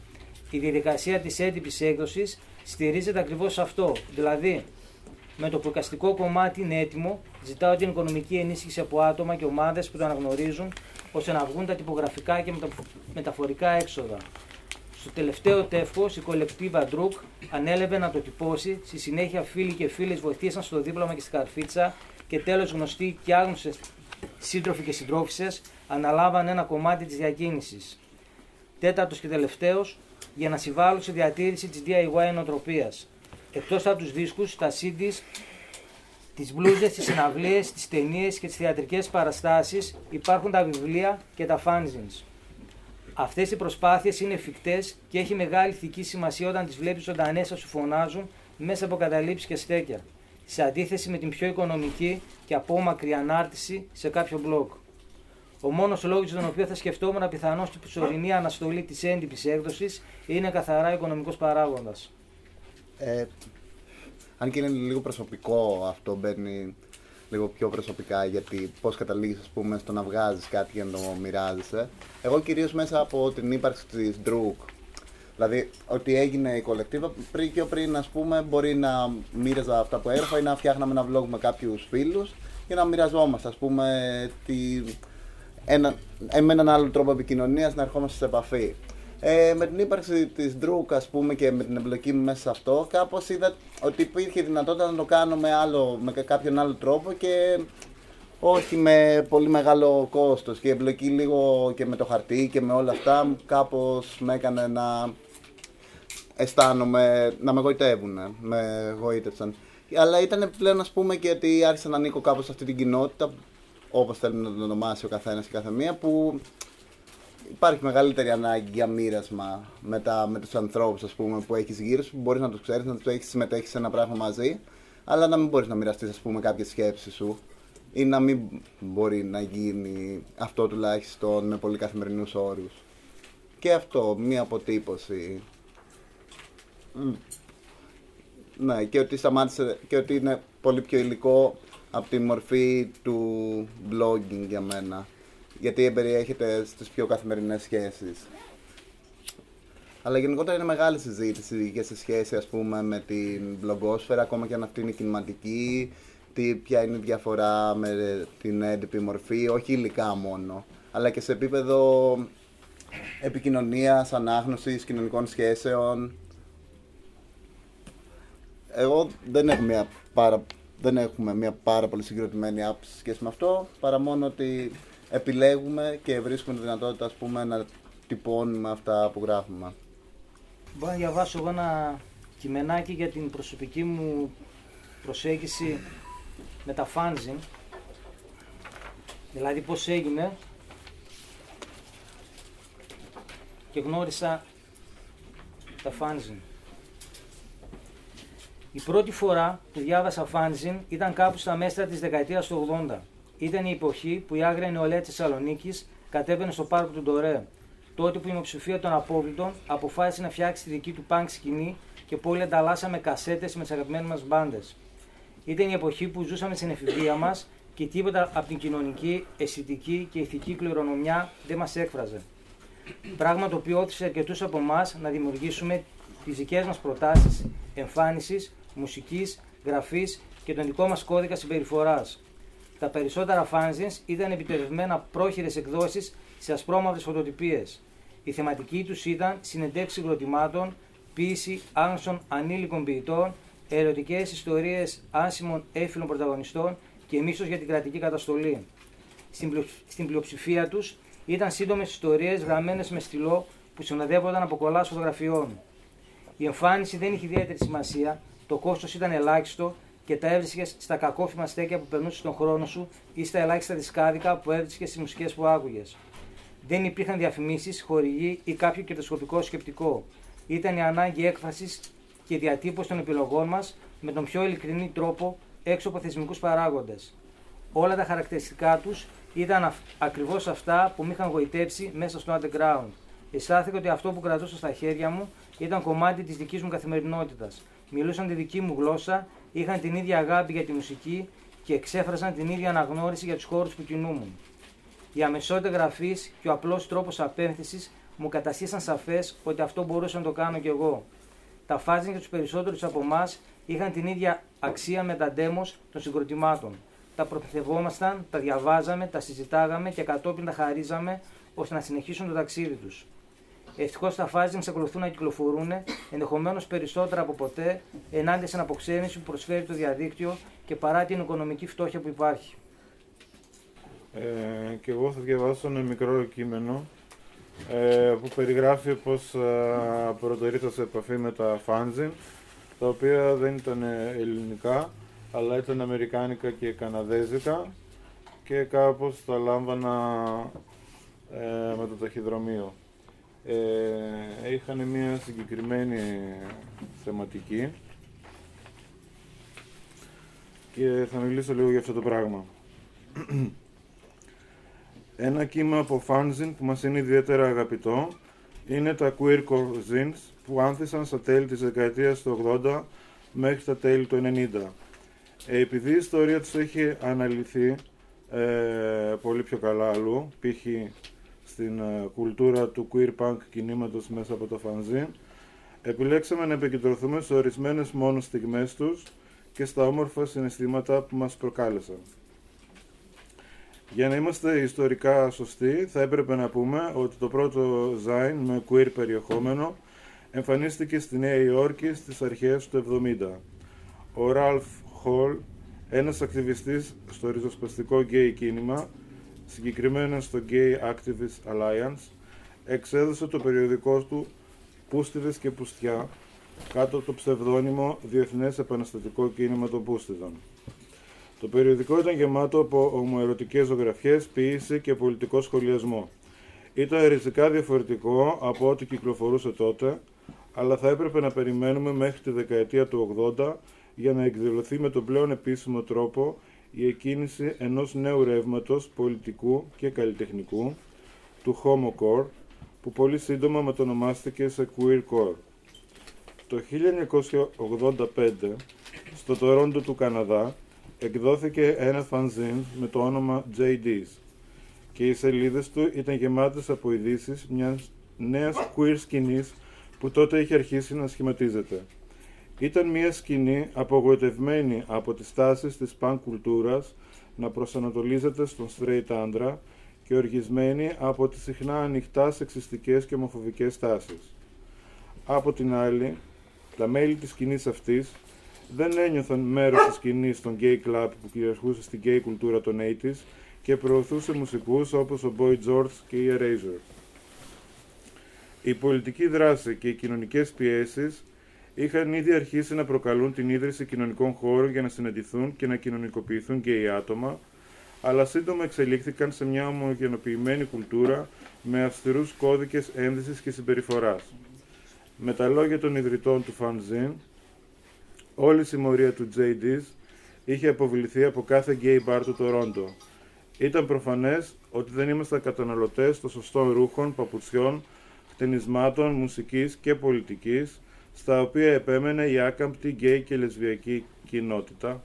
η διαδικασία της έντυπης έκδοσης στηρίζεται ακριβώς σε αυτό. Δηλαδή, με το προκαστικό κομμάτι είναι έτοιμο, ζητάω την οικονομική ενίσχυση από άτομα και ομάδες που το αναγνωρίζουν, ώστε να βγουν τα τυπογραφικά και μεταφορικά έξοδα. Στο τελευταίο τεύχος, η κολεκτίβα Ντρουκ ανέλευε να το τυπώσει. Στη συνέχεια, φίλοι και φίλες βοηθήσαν στο δίπλωμα και στη καρφίτσα. Και τέλος, γνωστοί και άγνωστες σύντροφοι και συντρόφισε αναλάβαν ένα κομμάτι της διακίνησης. Τέταρτος και τελευταίος, για να συμβάλλουν στη διατήρηση της DIY νοοτροπίας. Εκτός από τους δίσκους, τα CDs, τις μπλούζες, τις συναυλίες, τις ταινίες και τις θεατρικές παραστάσεις υπάρχουν τα βιβλία και τα fanzines. Αυτές οι προσπάθειες είναι εφικτές και έχει μεγάλη ηθική σημασία όταν τις βλέπεις ζωντανές να σου φωνάζουν μέσα από καταλήψεις και στέκια, σε αντίθεση με την πιο οικονομική και απόμακρη ανάρτηση σε κάποιο blog. Ο μόνος λόγος για τον οποίο θα σκεφτόμουν πιθανώς την προσωρινή αναστολή της έντυπης έκδοσης είναι καθαρά οικονομικός παράγοντας. Ε, αν και είναι λίγο προσωπικό αυτό, μπαίνει λίγο πιο προσωπικά γιατί πώς καταλήγεις, ας πούμε, στο να βγάζεις κάτι για να το μοιράζεσαι. Εγώ κυρίως μέσα από την ύπαρξη της Druk. Δηλαδή, ότι έγινε η κολεκτίβα πριν και πριν, ας πούμε, μπορεί να μοίραζα αυτά που έγραφα ή να φτιάχναμε ένα vlog με κάποιους φίλους για να μοιραζόμαστε, ας πούμε, τη, ένα, ε, με έναν άλλο τρόπο επικοινωνίας να ερχόμαστε σε επαφή. Ε, με την ύπαρξη της Druck, ας πούμε, και με την εμπλοκή μου μέσα σε αυτό, κάπως είδα ότι υπήρχε δυνατότητα να το κάνω με, άλλο, με κάποιον άλλο τρόπο και όχι με πολύ μεγάλο κόστος. Και η εμπλοκή λίγο και με το χαρτί και με όλα αυτά, κάπως με έκανε να αισθάνομαι, να με γοητεύουν, με γοήτευσαν. Αλλά ήταν πλέον, ας πούμε, και ότι άρχισα να ανήκω κάπως σε αυτή την κοινότητα όπως θέλει να το ονομάσει ο καθένας και κάθε μία, που υπάρχει μεγαλύτερη ανάγκη για μοίρασμα με, τα, με τους ανθρώπους ας πούμε, που έχεις γύρω σου, που μπορείς να τους ξέρεις, να τους έχεις συμμετέχεις σε ένα πράγμα μαζί, αλλά να μην μπορείς να μοιραστείς ας πούμε κάποιες σκέψεις σου ή να μην μπορεί να γίνει αυτό τουλάχιστον με πολύ καθημερινούς όρους. Και αυτό, μία αποτύπωση. Ναι, και ότι σταμάτησε και ότι είναι πολύ πιο υλικό από τη μορφή του blogging για μένα. Γιατί περιέχεται στις πιο καθημερινές σχέσεις. Αλλά γενικότερα είναι μεγάλη συζήτηση και σε σχέση ας πούμε με την blogosfera, ακόμα και αν αυτή είναι κινηματική, τι, ποια είναι η διαφορά με την έντυπη μορφή, όχι υλικά μόνο, αλλά και σε επίπεδο επικοινωνίας, ανάγνωσης, κοινωνικών σχέσεων. Εγώ δεν έχω μια πάρα δεν έχουμε μια πάρα πολύ συγκροτημένη άποψη σχέση με αυτό, παρά μόνο ότι επιλέγουμε και βρίσκουμε τη δυνατότητα ας πούμε, να τυπώνουμε αυτά που γράφουμε. Μπορώ να διαβάσω εγώ ένα κειμενάκι για την προσωπική μου προσέγγιση με τα φάνζιν. Δηλαδή πώς έγινε και γνώρισα τα φάνζιν. Η πρώτη φορά που διάβασα φάνζιν ήταν κάπου στα μέσα της δεκαετίας του 80. Ήταν η εποχή που η άγρια νεολαία της Θεσσαλονίκης κατέβαινε στο πάρκο του Ντορέ. Τότε που η μειοψηφία των απόβλητων αποφάσισε να φτιάξει τη δική του πανκ σκηνή και που όλοι ανταλλάσσαμε κασέτες με τις αγαπημένες μας μπάντες. Ήταν η εποχή που ζούσαμε στην εφηβεία μας και τίποτα από την κοινωνική, αισθητική και ηθική κληρονομιά δεν μας έκφραζε. Πράγμα το οποίο όθησε αρκετούς από εμάς να δημιουργήσουμε τις δικές μας προτάσεις εμφάνισης, μουσικής, γραφής και τον δικό μας κώδικα συμπεριφοράς. Τα περισσότερα fanzines ήταν επιτελεσμένα πρόχειρες εκδόσεις σε ασπρόμαυρες φωτοτυπίες. Η θεματική τους ήταν συνεντεύξεις συγκροτημάτων, ποίηση άγνωστων ανήλικων ποιητών, ερωτικές ιστορίες άσημων έφυλων πρωταγωνιστών και μίσος για την κρατική καταστολή. Στην πλειοψηφία τους ήταν σύντομες ιστορίες γραμμένες με στυλό που συνοδεύονταν από κολλάς φωτογραφιών. Η εμφάνιση δεν είχε ιδιαίτερη σημασία, το κόστος ήταν ελάχιστο και τα έβρισκες στα κακόφημα στέκια που περνούσες τον χρόνο σου ή στα ελάχιστα δισκάδικα που έβρισκες στις μουσικές που άκουγες. Δεν υπήρχαν διαφημίσεις, χορηγοί ή κάποιο κερδοσκοπικό σκεπτικό. Ήταν η ανάγκη έκφρασης και διατύπωσης των επιλογών μας με τον πιο ειλικρινή τρόπο έξω από θεσμικούς παράγοντες. Όλα τα χαρακτηριστικά τους ήταν ακριβώς αυτά που με είχαν γοητεύσει μέσα στο underground. Αισθάνθηκα ότι αυτό που κρατούσα στα χέρια μου ήταν κομμάτι της δικής μου καθημερινότητας. Μιλούσαν τη δική μου γλώσσα, είχαν την ίδια αγάπη για τη μουσική και εξέφρασαν την ίδια αναγνώριση για τους χώρους που κινούμουν. Η αμεσότητα γραφής και ο απλός τρόπος απέμφθηση μου καταστήσαν σαφές ότι αυτό μπορούσα να το κάνω κι εγώ. Τα φάζιν για τους περισσότερους από εμάς είχαν την ίδια αξία με τα demos των συγκροτημάτων. Τα προμηθευόμασταν, τα διαβάζαμε, τα συζητάγαμε και κατόπιν τα χαρίζαμε ώστε να συνεχίσουν το ταξίδι τους. Ευτυχώς τα φάζιν εξακολουθούν να κυκλοφορούν, ενδεχομένως περισσότερα από ποτέ, ενάντια στην αποξένηση που προσφέρει το διαδίκτυο και παρά την οικονομική φτώχεια που υπάρχει. Ε, και εγώ θα διαβάσω ένα μικρό κείμενο ε, που περιγράφει πως ε, πρώτο ήρθα σε επαφή με τα fanzine τα οποία δεν ήταν ελληνικά αλλά ήταν αμερικάνικα και καναδέζικα και κάπως τα λάμβανα ε, με το ταχυδρομείο. Ε, είχαν μια συγκεκριμένη θεματική και θα μιλήσω λίγο για αυτό το πράγμα. Ένα κύμα από fanzine που μας είναι ιδιαίτερα αγαπητό είναι τα queer zines που άνθησαν στα τέλη της δεκαετίας του 80 μέχρι τα τέλη του 90. Ε, επειδή η ιστορία τους έχει αναλυθεί ε, πολύ πιο καλά αλλού, π.χ. στην ε, κουλτούρα του queer punk κινήματος μέσα από το fanzine, επιλέξαμε να επικεντρωθούμε σε ορισμένες μόνο στιγμές τους και στα όμορφα συναισθήματα που μας προκάλεσαν. Για να είμαστε ιστορικά σωστοί, θα έπρεπε να πούμε ότι το πρώτο Zine με queer περιεχόμενο εμφανίστηκε στη Νέα Υόρκη στις αρχές του 70. Ο Ralph Hall, ένας ακτιβιστής στο ριζοσπαστικό γκέι κίνημα, συγκεκριμένα στο Gay Activist Alliance, εξέδωσε το περιοδικό του «Πούστιδες και Πουστιά» κάτω από το ψευδόνυμο Διεθνές Επαναστατικό Κίνημα των Πούστιδων. Το περιοδικό ήταν γεμάτο από ομοερωτικές ζωγραφιές, ποίηση και πολιτικό σχολιασμό. Ήταν ριζικά διαφορετικό από ό,τι κυκλοφορούσε τότε, αλλά θα έπρεπε να περιμένουμε μέχρι τη δεκαετία του 80 για να εκδηλωθεί με τον πλέον επίσημο τρόπο η εκκίνηση ενός νέου ρεύματος πολιτικού και καλλιτεχνικού, του Homocore, που πολύ σύντομα μετονομάστηκε σε Queercore. Το 1985, στο Τορόντο του Καναδά, εκδόθηκε ένα fanzine με το όνομα JD's και οι σελίδες του ήταν γεμάτες από ειδήσεις μιας νέας queer σκηνής που τότε είχε αρχίσει να σχηματίζεται. Ήταν μια σκηνή απογοητευμένη από τις τάσεις της παν κουλτούρας να προσανατολίζεται στον straight άντρα και οργισμένη από τις συχνά ανοιχτάς σεξιστικές και ομοφοβικές τάσεις. Από την άλλη, τα μέλη της σκηνής αυτής δεν ένιωθαν μέρος της σκηνής των gay club που κυριαρχούσε στην gay κουλτούρα των 80s και προωθούσε μουσικούς όπως ο Boy George και η Erasure. Η πολιτική δράση και οι κοινωνικές πιέσεις είχαν ήδη αρχίσει να προκαλούν την ίδρυση κοινωνικών χώρων για να συναντηθούν και να κοινωνικοποιηθούν και οι άτομα, αλλά σύντομα εξελίχθηκαν σε μια ομογενοποιημένη κουλτούρα με αυστηρούς κώδικες ένδυσης και συμπεριφοράς. Με τα λόγια των ιδρυτών του Fanzine, όλη η συμμορία του J.D.s είχε αποβληθεί από κάθε γκέι μπαρ του Τορόντο. Ήταν προφανές ότι δεν ήμασταν καταναλωτές των σωστών ρούχων, παπουτσιών, χτενισμάτων, μουσικής και πολιτικής, στα οποία επέμενε η άκαμπτη γκέι και λεσβιακή κοινότητα.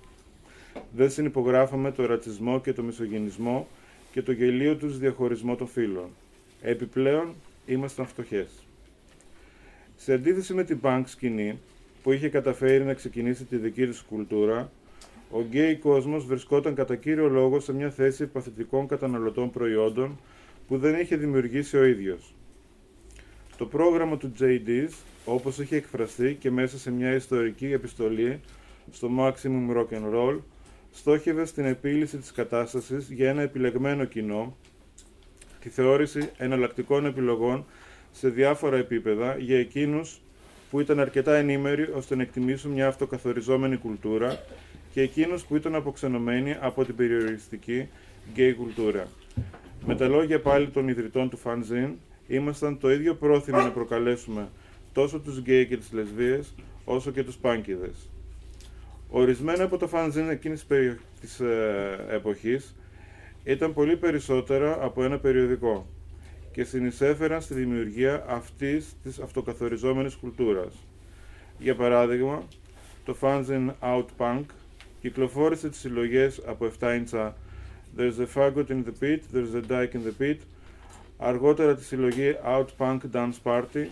Δεν συνυπογράφαμε το ρατσισμό και το μισογυνισμό και το γελίο τους διαχωρισμό των φύλων. Επιπλέον, ήμασταν φτωχές. Σε αντίθεση με την punk σκηνή, που είχε καταφέρει να ξεκινήσει τη δική της κουλτούρα, ο γκέι κόσμος βρισκόταν κατά κύριο λόγο σε μια θέση παθητικών καταναλωτών προϊόντων που δεν είχε δημιουργήσει ο ίδιος. Το πρόγραμμα του JD's, όπως είχε εκφραστεί και μέσα σε μια ιστορική επιστολή στο Maximum Rock and Roll, στόχευε στην επίλυση της κατάστασης για ένα επιλεγμένο κοινό, τη θεώρηση εναλλακτικών επιλογών σε διάφορα επίπεδα για εκείνους που ήταν αρκετά ενήμεροι ώστε να εκτιμήσουν μια αυτοκαθοριζόμενη κουλτούρα και εκείνους που ήταν αποξενωμένοι από την περιοριστική γκέι κουλτούρα. Με τα λόγια πάλι των ιδρυτών του Fanzine, ήμασταν το ίδιο πρόθυμοι να προκαλέσουμε τόσο τους γκέι και τις λεσβίες, όσο και τους πάνκιδες. Ορισμένα από το Fanzine εκείνης της ε, εποχής ήταν πολύ περισσότερα από ένα περιοδικό και συνεισέφεραν στη δημιουργία αυτής της αυτοκαθοριζόμενης κουλτούρας. Για παράδειγμα, το fanzine Outpunk κυκλοφόρησε τις συλλογές από 7 ίντσα There's a faggot in the pit, there's a dyke in the pit, αργότερα τη συλλογή Outpunk Dance Party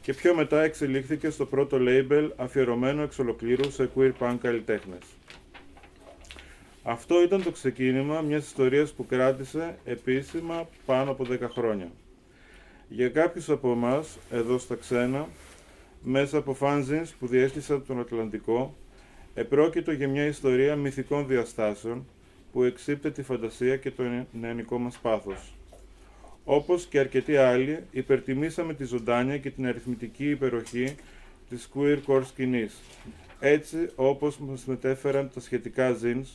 και πιο μετά εξελίχθηκε στο πρώτο label αφιερωμένο εξ ολοκλήρου σε queer punk καλλιτέχνες. Αυτό ήταν το ξεκίνημα μιας ιστορίας που κράτησε επίσημα πάνω από 10 χρόνια. Για κάποιους από εμάς εδώ στα ξένα, μέσα από fanzines που διέστησαν τον Ατλαντικό, επρόκειτο για μια ιστορία μυθικών διαστάσεων που εξύπτε τη φαντασία και το νεανικό μας πάθος. Όπως και αρκετοί άλλοι, υπερτιμήσαμε τη ζωντάνια και την αριθμητική υπεροχή της queer core σκηνής, έτσι όπως μας μετέφεραν τα σχετικά zines,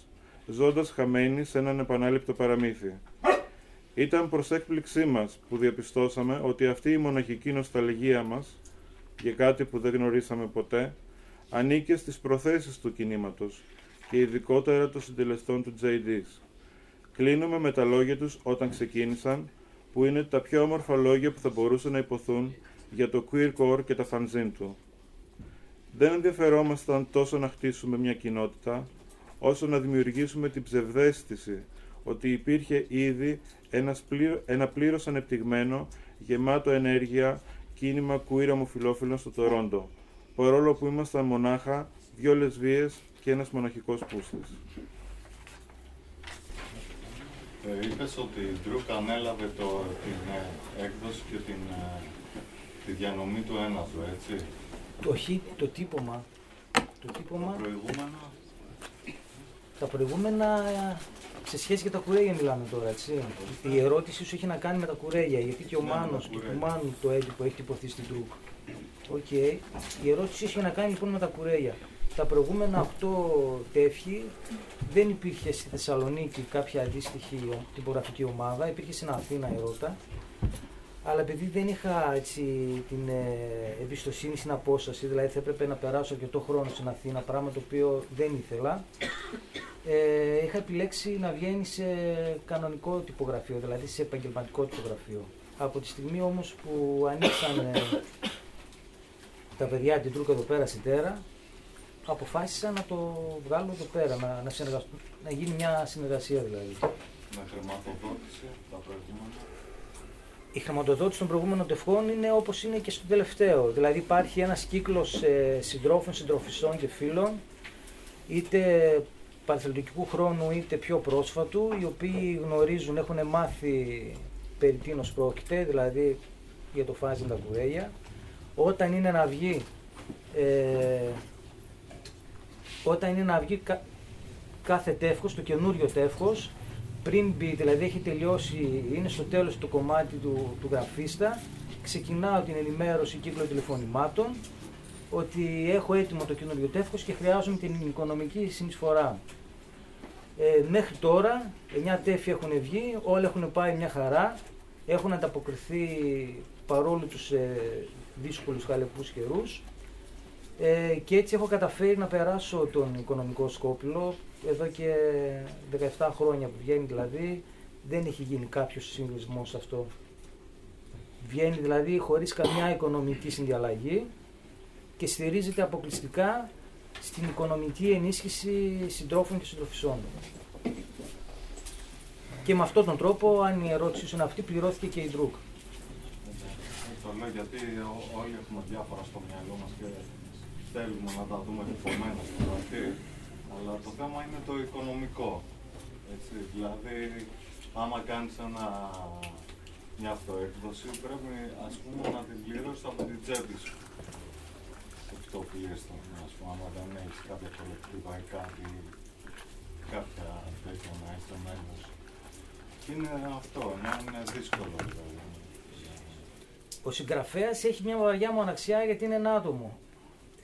ζώντας χαμένοι σε έναν επανάληπτο παραμύθι. Ήταν προς έκπληξή μας που διαπιστώσαμε ότι αυτή η μοναχική νοσταλγία μας, για κάτι που δεν γνωρίσαμε ποτέ, ανήκε στις προθέσεις του κινήματος και ειδικότερα των συντελεστών του JD's. Κλείνουμε με τα λόγια τους όταν ξεκίνησαν, που είναι τα πιο όμορφα λόγια που θα μπορούσαν να υποθούν για το queer core και τα fanzine του. Δεν ενδιαφερόμασταν τόσο να χτίσουμε μια κοινότητα, όσο να δημιουργήσουμε την ψευδέστηση ότι υπήρχε ήδη ένας πλήρω, ένα πλήρως ανεπτυγμένο, γεμάτο ενέργεια κίνημα κουίρα μου φιλόφιλων στο Τορόντο, παρόλο που ήμασταν μονάχα δυο λεσβίες και ένας μοναχικός πούστης. Ε, είπες ότι η Druck ανέλαβε το, την ε, έκδοση και την, ε, τη διανομή του ένατου, έτσι. Το όχι, το τύπωμα. Το τύπωμα. Το προηγούμενο. Τα προηγούμενα σε σχέση με τα κουρέγια μιλάμε τώρα, έτσι. Η ερώτηση σου έχει να κάνει με τα κουρέγια, γιατί και ο Ναι, Μάνος με και τα του κουρέγια. Μάνου το έντυπο έχει τυπωθεί στην Druck. Οκ. Η ερώτηση έχει να κάνει λοιπόν με τα κουρέγια. Τα προηγούμενα 8 τεύχη δεν υπήρχε στη Θεσσαλονίκη κάποια αντίστοιχη ο- τυπογραφική ομάδα, υπήρχε στην Αθήνα η Ρώτα. Αλλά επειδή δεν είχα έτσι, την ε, εμπιστοσύνη στην απόσταση, δηλαδή θα έπρεπε να περάσω αρκετό χρόνο στην Αθήνα, πράγμα το οποίο δεν ήθελα, ε, είχα επιλέξει να βγαίνει σε κανονικό τυπογραφείο, δηλαδή σε επαγγελματικό τυπογραφείο. Από τη στιγμή όμως που ανοίξαν ε, τα παιδιά την Τρούκα εδώ πέρα στην Τέρα, αποφάσισα να το βγάλω εδώ πέρα, να, να, συνεργαστώ- να γίνει μια συνεργασία δηλαδή. Με χρηματοδότηση τα προηγούμενα. Η χρηματοδότηση των προηγούμενων τευχών είναι όπως είναι και στο τελευταίο. Δηλαδή υπάρχει ένας κύκλος ε, συντρόφων, συντροφιστών και φίλων, είτε παρθελτικού χρόνου είτε πιο πρόσφατου, οι οποίοι γνωρίζουν, έχουν μάθει περί τίνος πρόκειται, δηλαδή για το φάζι τα κουρέλια. Όταν είναι να βγει, ε, όταν είναι να βγει κα- κάθε τεύχος, το καινούριο τεύχος, πριν μπει, δηλαδή έχει τελειώσει, είναι στο τέλος το κομμάτι του, του γραφίστα, ξεκινάω την ενημέρωση κύκλο τηλεφωνημάτων ότι έχω έτοιμο το καινούριο τεύχος και χρειάζομαι την οικονομική συνεισφορά μου. Ε, μέχρι τώρα, 9 τέφη έχουν βγει, όλα έχουν πάει μια χαρά, έχουν ανταποκριθεί παρόλο τους ε, δύσκολους χαλεπούς καιρούς ε, και έτσι έχω καταφέρει να περάσω τον οικονομικό σκόπιλο εδώ και 17 χρόνια που βγαίνει δηλαδή δεν έχει γίνει κάποιος συμβολισμός αυτό. Βγαίνει δηλαδή χωρίς καμιά οικονομική συνδιαλλαγή και στηρίζεται αποκλειστικά στην οικονομική ενίσχυση συντρόφων και συντροφισσών. Και με αυτόν τον τρόπο, αν η ερώτηση σου είναι αυτή, πληρώθηκε και η Druck. Το λέω γιατί ό- όλοι έχουμε διάφορα στο μυαλό μας και θέλουμε να τα δούμε τυπωμένα στο γραφείο. Αλλά το θέμα είναι το οικονομικό. Έτσι, δηλαδή, άμα κάνεις ένα, μια αυτοέκδοση, πρέπει ας πούμε να την πληρώσεις από την τσέπη σου. Επιτοπλίστων, ας πούμε, άμα δεν έχεις κάποια κολεκτίβα ή κάτι, κάποια τέτοια να είσαι μέλος. Και είναι αυτό, να είναι δύσκολο δηλαδή. Ο συγγραφέας έχει μια βαριά μοναξιά γιατί είναι ένα άτομο.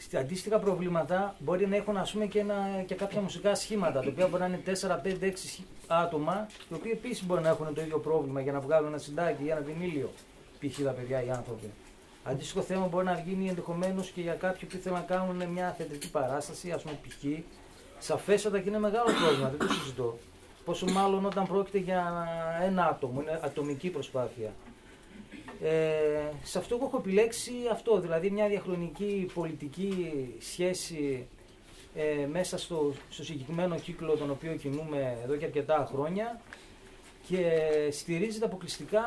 Στα αντίστοιχα προβλήματα μπορεί να έχουν ας πούμε, και, ένα, και κάποια μουσικά σχήματα, τα οποία μπορεί να είναι 4, 5, 6 άτομα, οι οποίοι επίσης μπορεί να έχουν το ίδιο πρόβλημα για να βγάλουν ένα συντάκι ή ένα βινίλιο. Π.χ. τα παιδιά οι άνθρωποι. Αντίστοιχο θέμα μπορεί να γίνει ενδεχομένως και για κάποιοι που θέλουν να κάνουν μια θεατρική παράσταση, ας πούμε π.χ. Σαφέστατα και είναι μεγάλο πρόβλημα, δεν το συζητώ. Πόσο μάλλον όταν πρόκειται για ένα άτομο, είναι ατομική προσπάθεια. Ε, σε αυτό εγώ έχω επιλέξει αυτό, δηλαδή μια διαχρονική πολιτική σχέση ε, μέσα στο, στο συγκεκριμένο κύκλο τον οποίο κινούμε εδώ και αρκετά χρόνια και στηρίζεται αποκλειστικά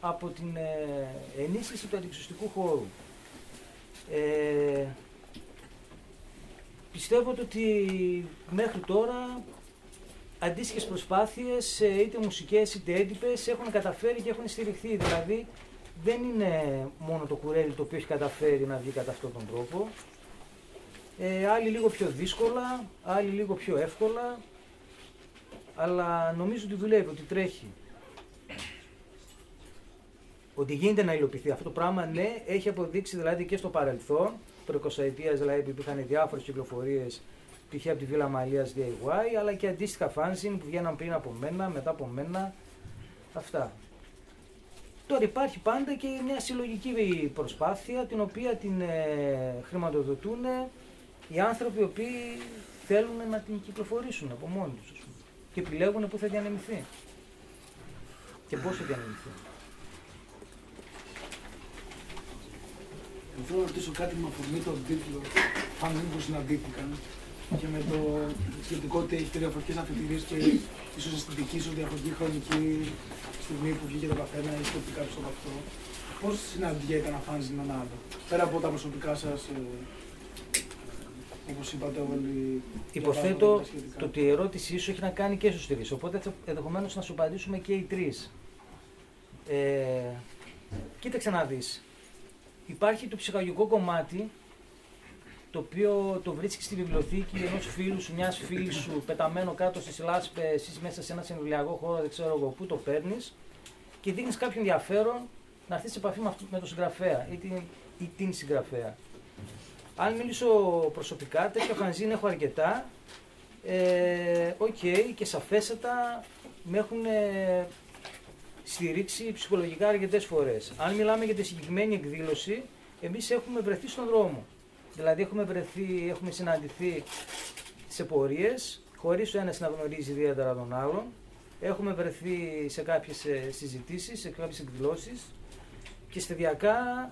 από την ε, ενίσχυση του αντιξωστικού χώρου. Ε, πιστεύω ότι μέχρι τώρα αντίστοιχες προσπάθειες, είτε μουσικές είτε έντυπες, έχουν καταφέρει και έχουν στηριχθεί. Δηλαδή, δεν είναι μόνο το κουρέλι το οποίο έχει καταφέρει να βγει κατά αυτόν τον τρόπο. Ε, άλλοι λίγο πιο δύσκολα, άλλοι λίγο πιο εύκολα, αλλά νομίζω ότι δουλεύει, ότι τρέχει. Ότι γίνεται να υλοποιηθεί αυτό το πράγμα, ναι, έχει αποδείξει δηλαδή και στο παρελθόν, προ 20 ετίας δηλαδή που υπήρχαν διάφορες κυκλοφορίες π.χ. από τη Βίλα Μαλίας DIY, αλλά και αντίστοιχα φάνσιν που βγαίναν πριν από μένα, μετά από μένα, αυτά. Τώρα υπάρχει πάντα και μια συλλογική προσπάθεια την οποία την ε, χρηματοδοτούν οι άνθρωποι οι οποίοι θέλουν να την κυκλοφορήσουν από μόνοι τους ας πούμε, και επιλέγουν πού θα διανεμηθεί και πώς θα διανεμηθεί. Θέλω να ρωτήσω κάτι με αφορμή τον τίτλο «Αν δεν που συναντήθηκαν» και με το σκεπτικό ότι έχει διαφορετικές αφιτηρίες και ίσως αισθητική, ίσως διαφορετική χρονική στιγμή που βγήκε το καθένα ή σκεφτεί κάποιος από αυτό. Πώς συναντιέται ένα φάνζι με έναν άλλο, πέρα από τα προσωπικά σας, ε, όπως είπατε όλοι. Υποθέτω διαβάζοντας τα σχετικά. το ότι η ερώτησή σου έχει να κάνει και στους τρεις, οπότε θα ενδεχομένως να σου απαντήσουμε και οι τρεις. Ε, κοίταξε να δεις. Υπάρχει το ψυχαγωγικό κομμάτι το οποίο το βρίσκεις στη βιβλιοθήκη ενός φίλου σου, μιας φίλης σου, πεταμένο κάτω στις λάσπες ή μέσα σε ένα συμβουλιακό χώρο, δεν ξέρω εγώ πού το παίρνεις και δίνεις κάποιο ενδιαφέρον να έρθεις σε επαφή με, αυτό, με τον συγγραφέα ή την, ή την συγγραφέα. Αν μιλήσω προσωπικά, τέτοια φανζίν έχω αρκετά. Ε, Οκ, και σαφέστατα με έχουν ε, στηρίξει ψυχολογικά αρκετές φορές. Αν μιλάμε για τη συγκεκριμένη εκδήλωση, εμείς έχουμε βρεθεί στον δρόμο. Δηλαδή έχουμε βρεθεί, έχουμε συναντηθεί σε πορείες, χωρίς ο ένας να γνωρίζει ιδιαίτερα τον άλλον. Έχουμε βρεθεί σε κάποιες ε, συζητήσεις, σε κάποιες εκδηλώσεις και στεδιακά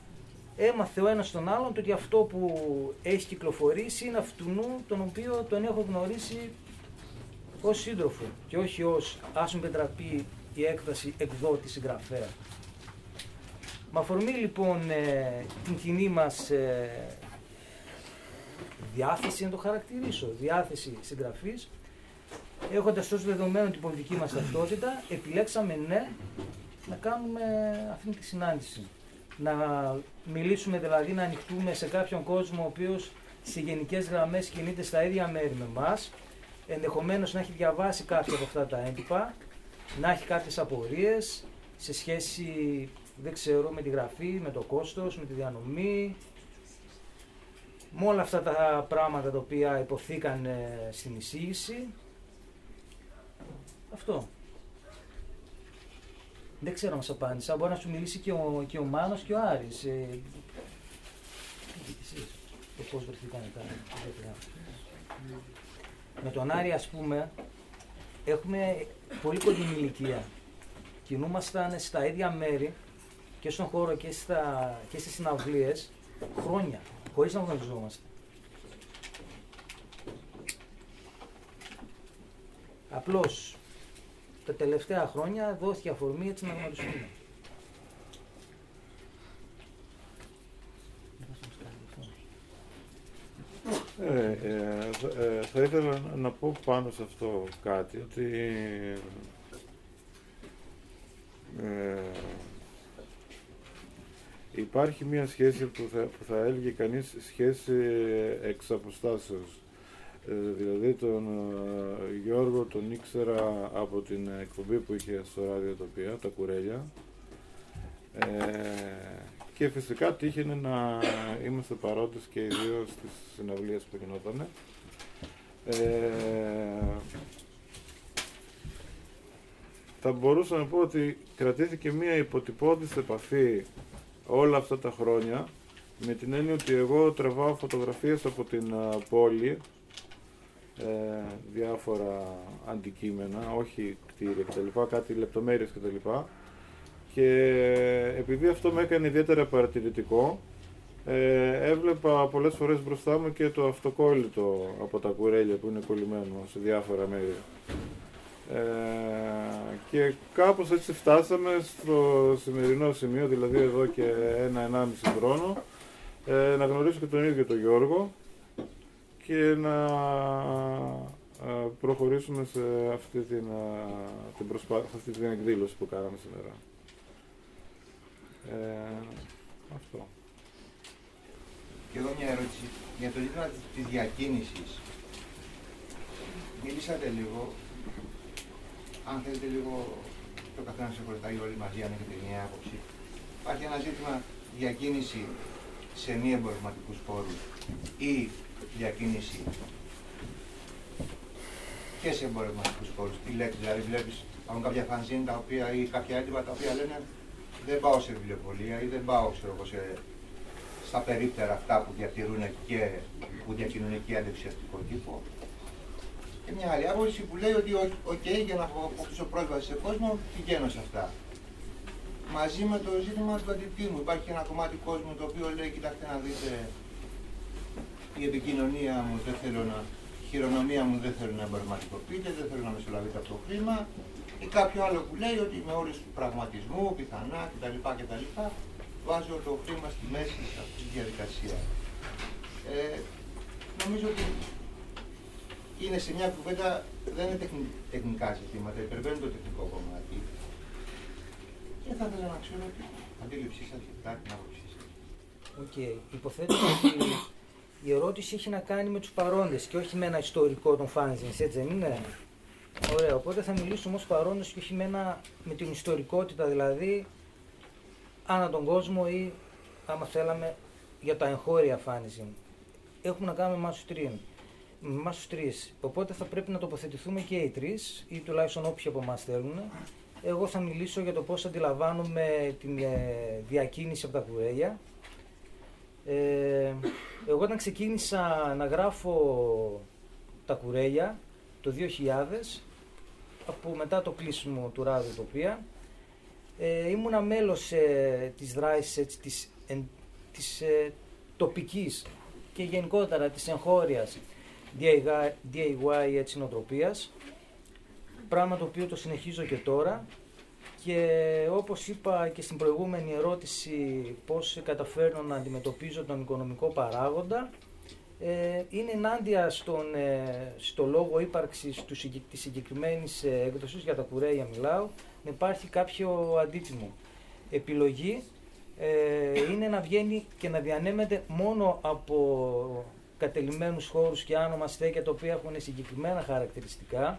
έμαθε ο ένας τον άλλον το ότι αυτό που έχει κυκλοφορήσει είναι αυτού τον οποίο τον έχω γνωρίσει ως σύντροφο και όχι ως ας μου πετραπεί η έκφραση εκδότη συγγραφέα. Με αφορμή λοιπόν ε, την κοινή μας ε, διάθεση να το χαρακτηρίσω, διάθεση συγγραφής, έχοντας τόσο δεδομένο την πολιτική μας ταυτότητα, επιλέξαμε ναι να κάνουμε αυτή τη συνάντηση. Να μιλήσουμε δηλαδή, να ανοιχτούμε σε κάποιον κόσμο ο οποίος σε γενικές γραμμές κινείται στα ίδια μέρη με εμάς, ενδεχομένως να έχει διαβάσει κάποια από αυτά τα έντυπα, να έχει κάποιες απορίες σε σχέση, δεν ξέρω, με τη γραφή, με το κόστος, με τη διανομή, Με όλα αυτά τα πράγματα τα οποία υποθήκαν ε, στην εισήγηση. Αυτό. Δεν ξέρω αν μας απάντησα. Μπορεί να σου μιλήσει και ο, και ο Μάνος και ο Άρης. Ε, πείτε κι εσείς το πώς βρεθήκαν τα τα Με τον Άρη, ας πούμε, έχουμε πολύ κοντινή ηλικία. Κινούμασταν στα ίδια μέρη και στον χώρο και, στα, και στις συναυλίες χρόνια, χωρίς να γνωριζόμαστε. Απλώς τα τελευταία χρόνια δόθηκε αφορμή έτσι να γνωριστούμε. Ε, ε, θα- ε, θα ήθελα να- να πω πάνω σε αυτό κάτι, ότι ε, υπάρχει μια σχέση που θα, που θα έλεγε κανείς σχέση εξ αποστάσεως. Ε, δηλαδή τον ε, Γιώργο τον ήξερα από την εκπομπή που είχε στο ραδιοτοπία, τα κουρέλια. Ε, και φυσικά τύχαινε να είμαστε παρόντες και οι δύο στις συναυλίες που γινότανε. Ε, θα μπορούσα να πω ότι κρατήθηκε μία υποτυπώδης επαφή όλα αυτά τα χρόνια με την έννοια ότι εγώ τραβάω φωτογραφίες από την α, πόλη ε, διάφορα αντικείμενα, όχι κτίρια κτλ, κάτι λεπτομέρειες κτλ. Και επειδή αυτό με έκανε ιδιαίτερα παρατηρητικό, ε, έβλεπα πολλές φορές μπροστά μου και το αυτοκόλλητο από τα κουρέλια που είναι κολλημένο σε διάφορα μέρη. Ε, και κάπως έτσι φτάσαμε στο σημερινό σημείο, δηλαδή εδώ και ένα-ενάμιση χρόνο, ε, να γνωρίσω και τον ίδιο τον Γιώργο και να ε, προχωρήσουμε σε αυτή την, ε, την, προσπά... σε αυτή την εκδήλωση που κάναμε σήμερα. Ε, αυτό. Και εδώ μια ερώτηση για το ζήτημα της- της διακίνησης. Μιλήσατε λίγο, αν θέλετε λίγο το καθένας σε χωριστά ή όλοι μαζί, αν έχετε μια άποψη. Υπάρχει ένα ζήτημα διακίνηση σε μη εμπορευματικούς χώρους ή διακίνηση και σε εμπορευματικούς χώρους. Τι λέτε, δηλαδή βλέπεις υπάρχουν κάποια φανζίν τα οποία, ή κάποια έντυπα τα οποία λένε δεν πάω σε βιβλιοπολία ή δεν πάω ξέρω, εγώ, σε, στα περίπτερα αυτά που διατηρούν και που διακινούν και αντιεξουσιαστικό τύπο. Και μια άλλη άποψη που λέει ότι οκ, για να αποκτήσω πρόσβαση σε κόσμο πηγαίνω σε αυτά. Μαζί με το ζήτημα του αντιτίμου. Υπάρχει και ένα κομμάτι κόσμου το οποίο λέει: Κοιτάξτε να δείτε, η επικοινωνία μου δεν θέλω να. Η χειρονομία μου δεν θέλω να εμπορευματικοποιείται, δεν θέλω να μεσολαβείται από το χρήμα. Ή κάποιο άλλο που λέει ότι με όρους του πραγματισμού, πιθανά κτλ. κτλ βάζω το χρήμα στη μέση σε αυτής της διαδικασίας. Ε, νομίζω ότι είναι σε μια κουβέντα, δεν είναι τεχνη- τεχνικά ζητήματα, υπερβαίνει το τεχνικό κομμάτι. Και θα ήθελα να ξέρω την αντίληψή σας σχετικά την άποψή σας. Οκ. Υποθέτω ότι η ερώτηση έχει να κάνει με τους παρόντες και όχι με ένα ιστορικό των fanzines, έτσι δεν είναι; Ωραία, οπότε θα μιλήσουμε ως παρόντες και όχι με, ένα, με την ιστορικότητα δηλαδή ανά τον κόσμο ή άμα θέλαμε για τα εγχώρια fanzine. Έχουμε να κάνουμε εμάς τους τρεις. Με εμάς τους τρεις. Οπότε θα πρέπει να τοποθετηθούμε και οι τρεις ή τουλάχιστον όποιοι από εμάς θέλουν. Εγώ θα μιλήσω για το πώς αντιλαμβάνομαι την ε, διακίνηση από τα κουρέλια ε, εγώ όταν ξεκίνησα να γράφω τα κουρέλια το 2000, από μετά το κλείσιμο του Ράδου Τοπία, ε, ήμουνα μέλος ε, της δράσης έτσι, της, εν, της ε, τοπικής και γενικότερα της εγχώριας DIY, DIY έτσι, νοοτροπίας, πράγμα το οποίο το συνεχίζω και τώρα και όπως είπα και στην προηγούμενη ερώτηση πώς καταφέρνω να αντιμετωπίζω τον οικονομικό παράγοντα ε, είναι ενάντια στον, ε, στο λόγο ύπαρξης του, συγκεκ- της συγκεκριμένης ε, έκδοσης, για τα κουρέια μιλάω, να υπάρχει κάποιο αντίτιμο. Επιλογή ε, είναι να βγαίνει και να διανέμεται μόνο από κατελημένους χώρους και άνομα στέκια τα οποία έχουν συγκεκριμένα χαρακτηριστικά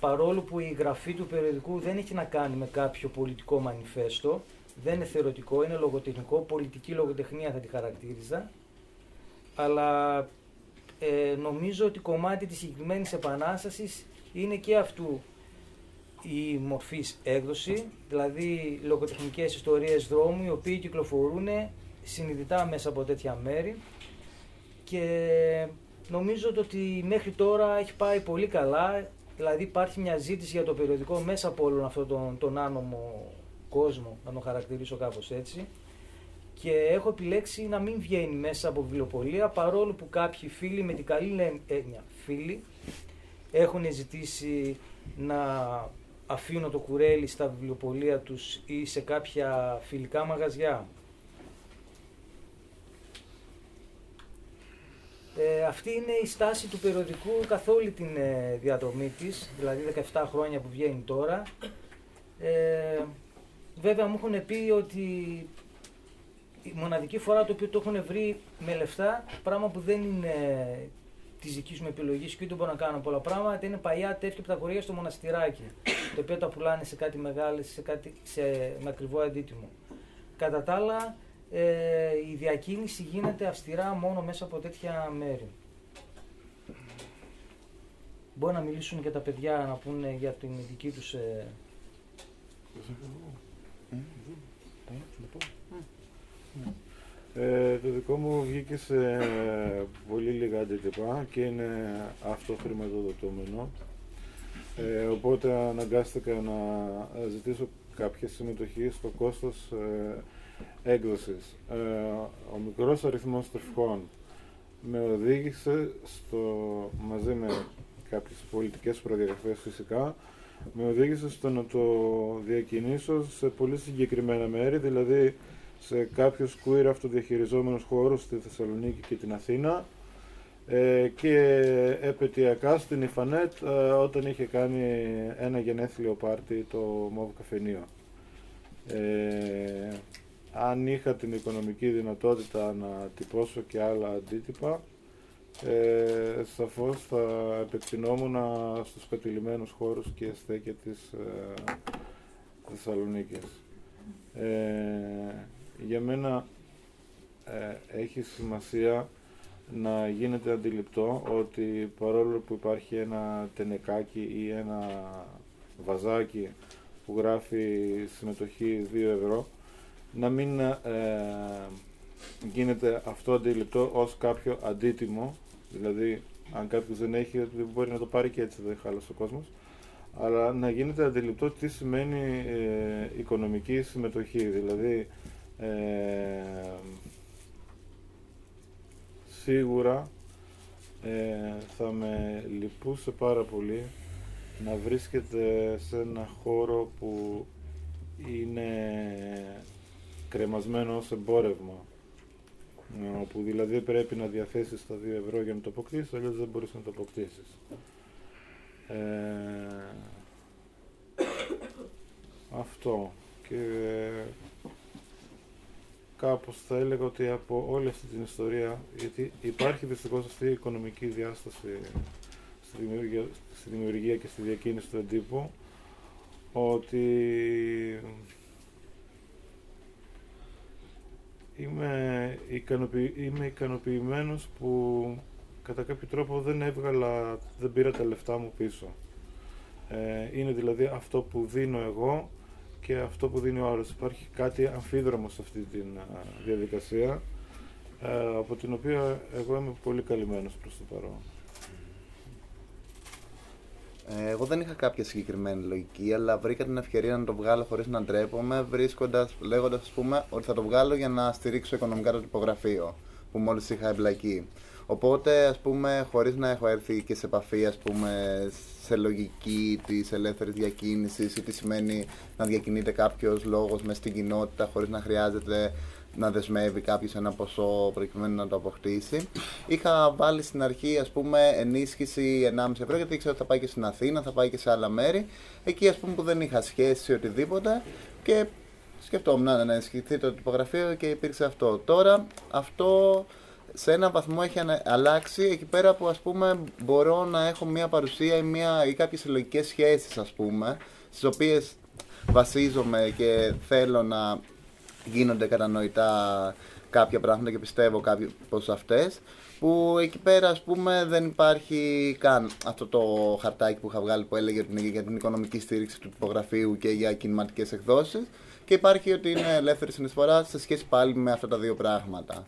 παρόλο που η γραφή του περιοδικού δεν έχει να κάνει με κάποιο πολιτικό μανιφέστο, δεν είναι θεωρητικό, είναι λογοτεχνικό, πολιτική λογοτεχνία θα τη χαρακτήριζα. αλλά ε, νομίζω ότι κομμάτι της συγκεκριμένης επανάστασης είναι και αυτού η μορφής έκδοση, δηλαδή λογοτεχνικές ιστορίες δρόμου, οι οποίοι κυκλοφορούν συνειδητά μέσα από τέτοια μέρη και νομίζω ότι μέχρι τώρα έχει πάει πολύ καλά, δηλαδή υπάρχει μια ζήτηση για το περιοδικό μέσα από όλον αυτόν τον, τον άνομο κόσμο, να το χαρακτηρίσω κάπως έτσι και έχω επιλέξει να μην βγαίνει μέσα από βιβλιοπολία παρόλο που κάποιοι φίλοι με την καλή έννοια φίλοι έχουν ζητήσει να αφήνω το κουρέλι στα βιβλιοπολία τους ή σε κάποια φιλικά μαγαζιά. Ε, αυτή είναι η στάση του περιοδικού καθ' όλη την ε, διαδρομή της, δηλαδή 17 χρόνια που βγαίνει τώρα. Ε, βέβαια μου έχουν πει ότι η μοναδική φορά το οποίο το έχουν βρει με λεφτά, πράγμα που δεν είναι της δικής μου επιλογής και ούτε μπορώ να κάνω πολλά πράγματα, είναι παλιά τέτοια πτακορία στο μοναστηράκι. Το οποίο τα πουλάνε σε κάτι μεγάλο, σε, κάτι, σε, με ακριβό αντίτιμο. Κατά τα άλλα, ε, η διακίνηση γίνεται αυστηρά μόνο μέσα από τέτοια μέρη. Μπορεί να μιλήσουν και τα παιδιά να πούνε για την δική τους... Ε... Ε, το δικό μου βγήκε σε πολύ λίγα αντίτυπα και είναι αυτοχρηματοδοτούμενο. Ε, οπότε αναγκάστηκα να ζητήσω κάποια συμμετοχή στο κόστος ε, έκδοσης. Ε, ο μικρός αριθμός τευχών με οδήγησε στο, μαζί με κάποιες πολιτικές προδιαγραφές φυσικά, με οδήγησε στο να το διακινήσω σε πολύ συγκεκριμένα μέρη, δηλαδή σε κάποιους queer αυτοδιαχειριζόμενους χώρους στη Θεσσαλονίκη και την Αθήνα ε, και επαιτειακά στην Ιφανέτ ε, όταν είχε κάνει ένα γενέθλιο πάρτι το Μόβ Καφενείο. Ε, αν είχα την οικονομική δυνατότητα να τυπώσω και άλλα αντίτυπα, ε, σαφώς θα επεκτηνόμουν στους κατηλημένους χώρους και στέκια της ε, Θεσσαλονίκης. Ε, για μένα ε, έχει σημασία να γίνεται αντιληπτό ότι παρόλο που υπάρχει ένα τενεκάκι ή ένα βαζάκι που γράφει συμμετοχή 2 ευρώ να μην ε, γίνεται αυτό αντιληπτό ως κάποιο αντίτιμο. Δηλαδή αν κάποιος δεν έχει μπορεί να το πάρει και έτσι δεν χάλασε ο κόσμος. Αλλά να γίνεται αντιληπτό τι σημαίνει ε, οικονομική συμμετοχή. Δηλαδή ε, σίγουρα ε, θα με λυπούσε πάρα πολύ να βρίσκεται σε ένα χώρο που είναι κρεμασμένο ως εμπόρευμα. Όπου δηλαδή πρέπει να διαθέσεις τα 2 ευρώ για να το αποκτήσεις αλλιώς δεν μπορείς να το αποκτήσεις. Ε, αυτό. Και κάπως θα έλεγα ότι από όλη αυτή την ιστορία, γιατί υπάρχει δυστυχώς αυτή η οικονομική διάσταση στη δημιουργία, στη δημιουργία και στη διακίνηση του εντύπου, ότι είμαι, ικανοποιη, είμαι ικανοποιημένος που κατά κάποιο τρόπο δεν έβγαλα, δεν πήρα τα λεφτά μου πίσω. Ε, είναι δηλαδή αυτό που δίνω εγώ και αυτό που δίνει ο άλλος. Υπάρχει κάτι αμφίδρομο σε αυτή τη διαδικασία, από την οποία εγώ είμαι πολύ καλυμμένος προς το παρόν. Ε, εγώ δεν είχα κάποια συγκεκριμένη λογική, αλλά βρήκα την ευκαιρία να το βγάλω χωρίς να ντρέπομαι, βρίσκοντας, λέγοντας ας πούμε ότι θα το βγάλω για να στηρίξω οικονομικά το τυπογραφείο που μόλις είχα εμπλακεί. Οπότε, ας πούμε, χωρίς να έχω έρθει και σε επαφή, ας πούμε, σε λογική της ελεύθερης διακίνησης ή τι σημαίνει να διακινείται κάποιος λόγος μέσα στην κοινότητα χωρίς να χρειάζεται να δεσμεύει κάποιος ένα ποσό προκειμένου να το αποκτήσει. Είχα βάλει στην αρχή ας πούμε ενίσχυση 1,5 ευρώ γιατί ήξερα ότι θα πάει και στην Αθήνα, θα πάει και σε άλλα μέρη. Εκεί ας πούμε που δεν είχα σχέση οτιδήποτε και σκεφτόμουν να, να ενισχυθεί το τυπογραφείο και υπήρξε αυτό. Τώρα αυτό σε έναν βαθμό έχει αλλάξει εκεί πέρα που ας πούμε μπορώ να έχω μια παρουσία ή, μια, ή κάποιες συλλογικές σχέσεις ας πούμε στις οποίες βασίζομαι και θέλω να γίνονται κατανοητά κάποια πράγματα και πιστεύω κάποιο πως αυτές που εκεί πέρα ας πούμε δεν υπάρχει καν αυτό το χαρτάκι που είχα βγάλει που έλεγε ότι είναι για την οικονομική στήριξη του τυπογραφείου και για κινηματικές εκδόσεις και υπάρχει ότι είναι ελεύθερη συνεισφορά σε σχέση πάλι με αυτά τα δύο πράγματα.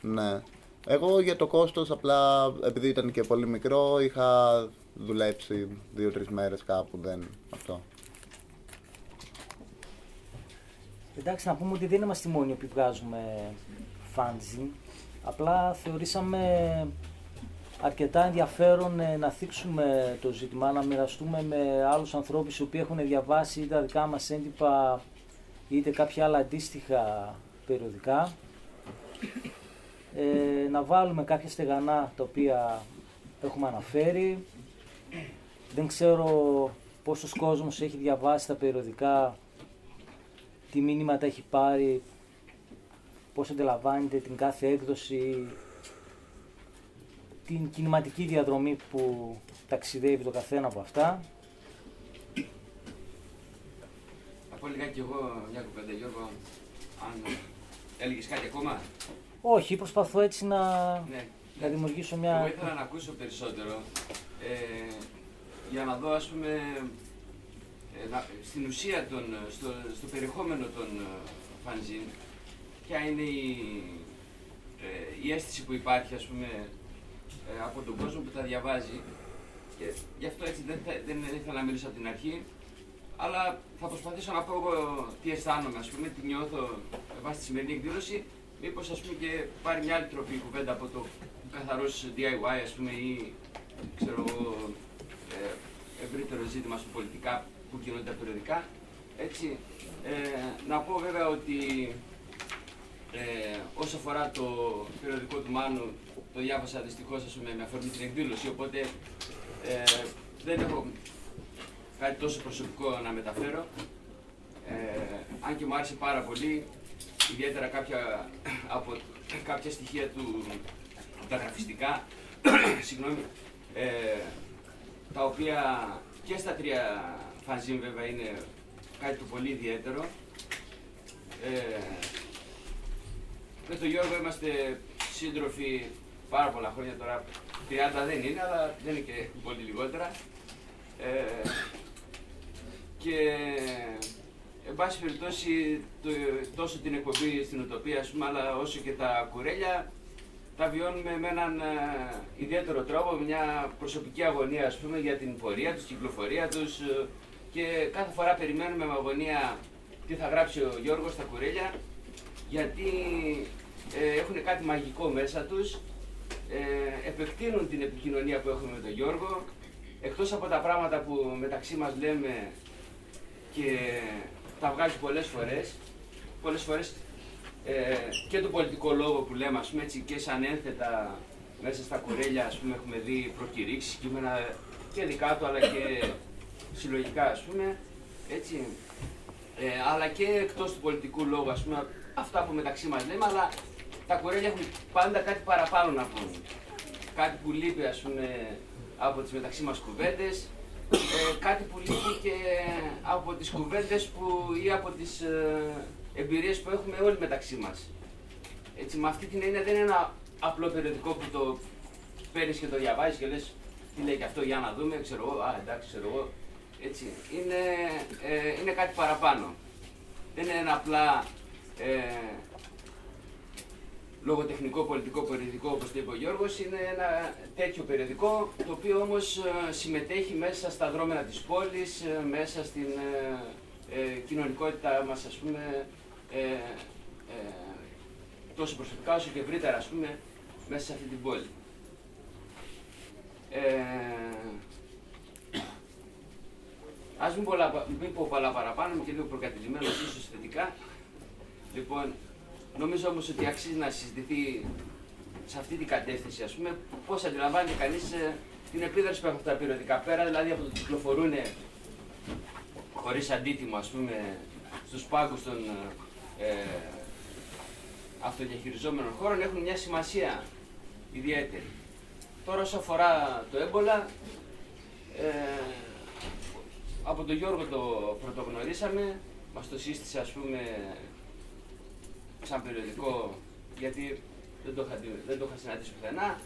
Ναι. Εγώ για το κόστος απλά επειδή ήταν και πολύ μικρό είχα δουλέψει δύο-τρεις μέρες κάπου δεν αυτό. Εντάξει, να πούμε ότι δεν είμαστε οι μόνοι που βγάζουμε fanzine. Απλά θεωρήσαμε αρκετά ενδιαφέρον ε, να θίξουμε το ζήτημα, να μοιραστούμε με άλλους ανθρώπους οι οποίοι έχουν διαβάσει είτε τα δικά μας έντυπα είτε κάποια άλλα αντίστοιχα περιοδικά. Ε, να βάλουμε κάποια στεγανά τα οποία έχουμε αναφέρει. Δεν ξέρω πόσος κόσμος έχει διαβάσει τα περιοδικά, τι μήνυματα έχει πάρει, πώς αντιλαμβάνεται την κάθε έκδοση, την κινηματική διαδρομή που ταξιδεύει το καθένα από αυτά. Θα πω λιγάκι εγώ μια κουβέντα, Γιώργο, αν έλεγες κάτι ακόμα; Όχι, προσπαθώ έτσι να, Ναι. να δημιουργήσω Εγώ μια... ήθελα να ακούσω περισσότερο ε, για να δω, ας πούμε, ε, να- στην ουσία, των, στο, στο περιεχόμενο των φανζίν, ποια είναι η, ε, η αίσθηση που υπάρχει, ας πούμε, ε, από τον κόσμο που τα διαβάζει. Και γι' αυτό έτσι δεν, θα- δεν ήθελα να μιλήσω από την αρχή, αλλά θα προσπαθήσω να πω εγώ τι αισθάνομαι, ας πούμε, τι νιώθω με βάση τη σημερινή εκδήλωση, μήπως ας πούμε και πάρει μια άλλη τροπή η κουβέντα από το καθαρός DIY, ας πούμε, ή ξέρω εγώ, ε, ευρύτερο ζήτημα στο πολιτικά που γίνονται τα περιοδικά. Έτσι, ε, να πω βέβαια ότι ε, όσο αφορά το περιοδικό του Μάνου, το διάβασα δυστυχώς ας πούμε, με αφορμή την εκδήλωση, οπότε ε, δεν έχω κάτι τόσο προσωπικό να μεταφέρω. Ε, αν και μου άρεσε πάρα πολύ, ιδιαίτερα κάποια, από κάποια στοιχεία του, τα γραφιστικά, συγγνώμη, ε, τα οποία και στα τρία φανζίν βέβαια είναι κάτι το πολύ ιδιαίτερο. Ε, με τον Γιώργο είμαστε σύντροφοι πάρα πολλά χρόνια τώρα. 30 δεν είναι, αλλά δεν είναι και πολύ λιγότερα. Ε, και εν πάση περιπτώσει το, τόσο την εκπομπή στην Ουτοπία ας πούμε, αλλά όσο και τα κουρέλια τα βιώνουμε με έναν ε, ιδιαίτερο τρόπο, με μια προσωπική αγωνία ας πούμε, για την πορεία τους, κυκλοφορία τους ε, και κάθε φορά περιμένουμε με αγωνία τι θα γράψει ο Γιώργος στα κουρέλια γιατί ε, έχουν κάτι μαγικό μέσα τους, ε, επεκτείνουν την επικοινωνία που έχουμε με τον Γιώργο, εκτός από τα πράγματα που μεταξύ μας λέμε και τα βγάζει πολλές φορές, πολλές φορές ε, και το πολιτικό λόγο που λέμε, ας πούμε, έτσι, και σαν ένθετα μέσα στα κουρέλια, ας πούμε, έχουμε δει προκηρύξεις, κείμενα και δικά του, αλλά και συλλογικά, ας πούμε, έτσι, ε, αλλά και εκτός του πολιτικού λόγου, ας πούμε, αυτά που μεταξύ μας λέμε, αλλά τα κουρέλια έχουν πάντα κάτι παραπάνω να πούν. Κάτι που λείπει, ας πούμε, από τις μεταξύ μας κουβέντες, ε, κάτι που λείπει και από τις κουβέντες που, ή από τις ε, εμπειρίες που έχουμε όλοι μεταξύ μας. Έτσι, με αυτή την έννοια δεν είναι ένα απλό περιοδικό που το παίρνεις και το διαβάζεις και λες τι λέει και αυτό για να δούμε, ξέρω εγώ, α εντάξει ξέρω εγώ. Έτσι, είναι, ε, είναι κάτι παραπάνω. Δεν είναι ένα απλά ε, λογοτεχνικό πολιτικό περιοδικό όπως το είπε ο Γιώργος, είναι ένα τέτοιο περιοδικό το οποίο όμως ε, συμμετέχει μέσα στα δρόμενα της πόλης, ε, μέσα στην ε, ε, κοινωνικότητα μας ας πούμε, ε, ε, τόσο προσωπικά όσο και ευρύτερα ας πούμε, μέσα σε αυτή την πόλη. Ε, ας μην, πολλά, μην πω πολλά παραπάνω, είμαι και λίγο προκατηλημένος ίσως θετικά. Λοιπόν, νομίζω όμως ότι αξίζει να συζητηθεί σε αυτή την κατεύθυνση, ας πούμε, πώς αντιλαμβάνεται κανείς ε, την επίδραση που έχουν αυτά τα περιοδικά πέρα, δηλαδή από το ότι κυκλοφορούν χωρίς αντίτιμο, ας πούμε, στους πάγκους των ε, αυτοδιαχειριζόμενων χώρων έχουν μια σημασία ιδιαίτερη. Τώρα όσο αφορά το έμπολα, ε, από τον Γιώργο το πρωτογνωρίσαμε, μας το σύστησε ας πούμε σαν περιοδικό, γιατί δεν το είχα, δει- δεν το είχα συναντήσει πουθενά.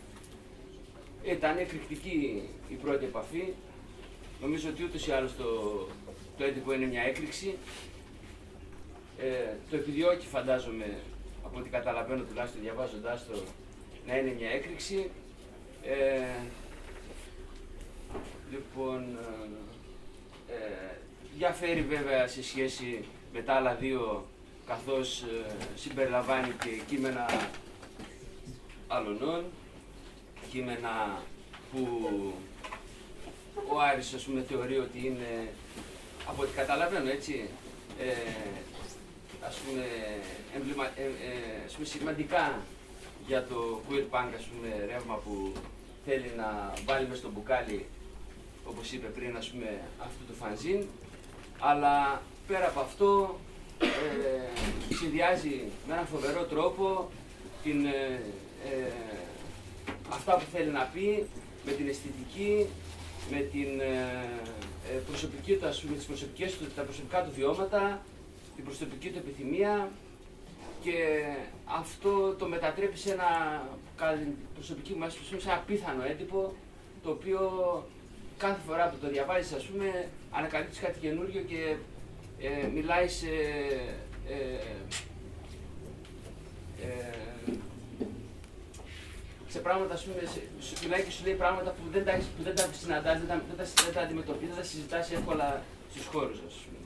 Ήταν εκρηκτική η πρώτη επαφή. Νομίζω ότι ούτως ή άλλως το, το έντυπο είναι μια έκρηξη. Ε, το επιδιώκει φαντάζομαι, από ό,τι καταλαβαίνω τουλάχιστον διαβάζοντάς το, να είναι μια έκρηξη. Ε, λοιπόν, ε, ε, διαφέρει βέβαια σε σχέση με τα άλλα δύο, καθώς ε, συμπεριλαμβάνει και κείμενα αλωνών, κείμενα που ο Άρης ας πούμε, θεωρεί ότι είναι, από ό,τι καταλαβαίνω έτσι, ε, ας πούμε, εμβλημα, ε, ε, ας πούμε, σημαντικά για το queer punk ας πούμε, ρεύμα που θέλει να βάλει μες στο μπουκάλι, όπως είπε πριν, ας πούμε, αυτού του φανζίν. Αλλά πέρα από αυτό, ε, συνδυάζει με έναν φοβερό τρόπο την, ε, ε, αυτά που θέλει να πει με την αισθητική, με την ε, ε, προσωπική του, ας πούμε, τις προσωπικές του, τα προσωπικά του βιώματα, την προσωπική του επιθυμία και αυτό το μετατρέπει σε ένα, κατά την προσωπική μου άποψη, σε ένα απίθανο έντυπο, το οποίο κάθε φορά που το διαβάζεις, ας πούμε, ανακαλύπτεις κάτι καινούριο και ε, μιλάει σε, ε, ε, σε πράγματα, ας πούμε, σε, σου μιλάει και σου λέει πράγματα που δεν τα, έχεις- που δεν τα συναντάς, δεν τα, δεν τα, δεν τα αντιμετωπίζεις, δεν τα συζητάς εύκολα στους χώρους, ας πούμε.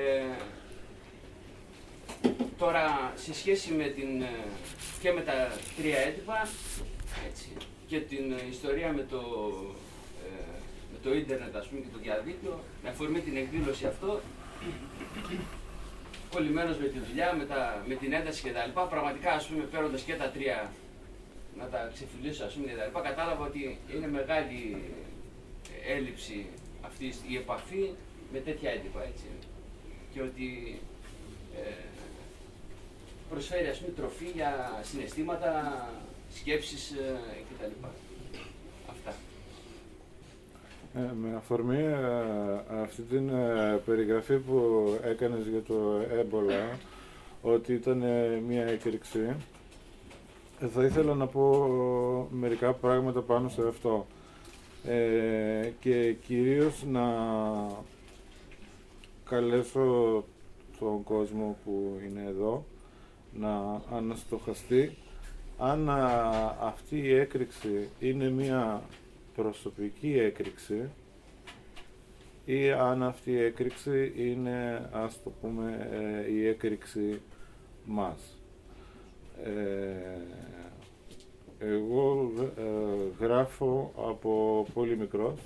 Ε, τώρα, σε σχέση με την, ε, και με τα τρία έντυπα, έτσι, και την ε, ιστορία με το, ε, με το ίντερνετ, ας πούμε, και το διαδίκτυο, με αφορμή την εκδήλωση αυτό, κολλημένος με τη δουλειά, με, τα, με την ένταση κτλ. Πραγματικά, ας πούμε, παίρνοντας και τα τρία, να τα ξεφυλίσω, ας πούμε, κτλ. Κατάλαβα ότι είναι μεγάλη έλλειψη αυτής η επαφή με τέτοια έντυπα, έτσι. Και ότι ε, προσφέρει, ας πούμε, τροφή για συναισθήματα, σκέψεις ε, κτλ. Αυτά. Ε, με αφορμή ε, αυτή την ε, περιγραφή που έκανες για το έμπολα, ότι ήταν ε, μία έκρηξη, ε, θα ήθελα να πω μερικά πράγματα πάνω σε αυτό. Ε, και κυρίως να καλέσω τον κόσμο που είναι εδώ να αναστοχαστεί αν α, αυτή η έκρηξη είναι μία προσωπική έκρηξη ή αν αυτή η έκρηξη είναι, ας το πούμε, ε, η έκρηξη μας. Ε, εγώ ε, γράφω από πολύ μικρός,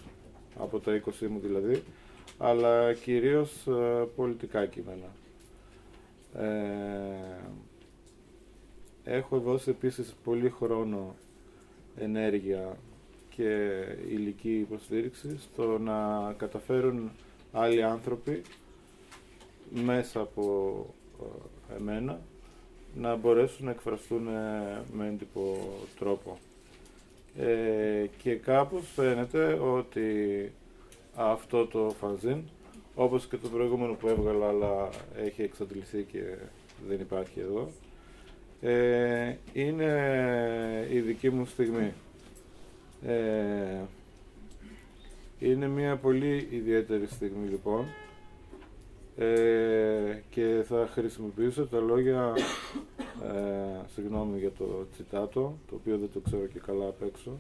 από τα 20 μου δηλαδή, αλλά κυρίως ε, πολιτικά κείμενα. Ε, έχω δώσει επίσης πολύ χρόνο, ενέργεια και υλική υποστήριξη στο να καταφέρουν άλλοι άνθρωποι μέσα από ε, εμένα να μπορέσουν να εκφραστούν ε, με έντυπο τρόπο. Ε, και κάπως φαίνεται ότι αυτό το φανζίν, όπως και το προηγούμενο που έβγαλα αλλά έχει εξαντληθεί και δεν υπάρχει εδώ, ε, είναι η δική μου στιγμή. Ε, είναι μια πολύ ιδιαίτερη στιγμή λοιπόν ε, και θα χρησιμοποιήσω τα λόγια, ε, συγγνώμη για το τσιτάτο, το οποίο δεν το ξέρω και καλά απ' έξω,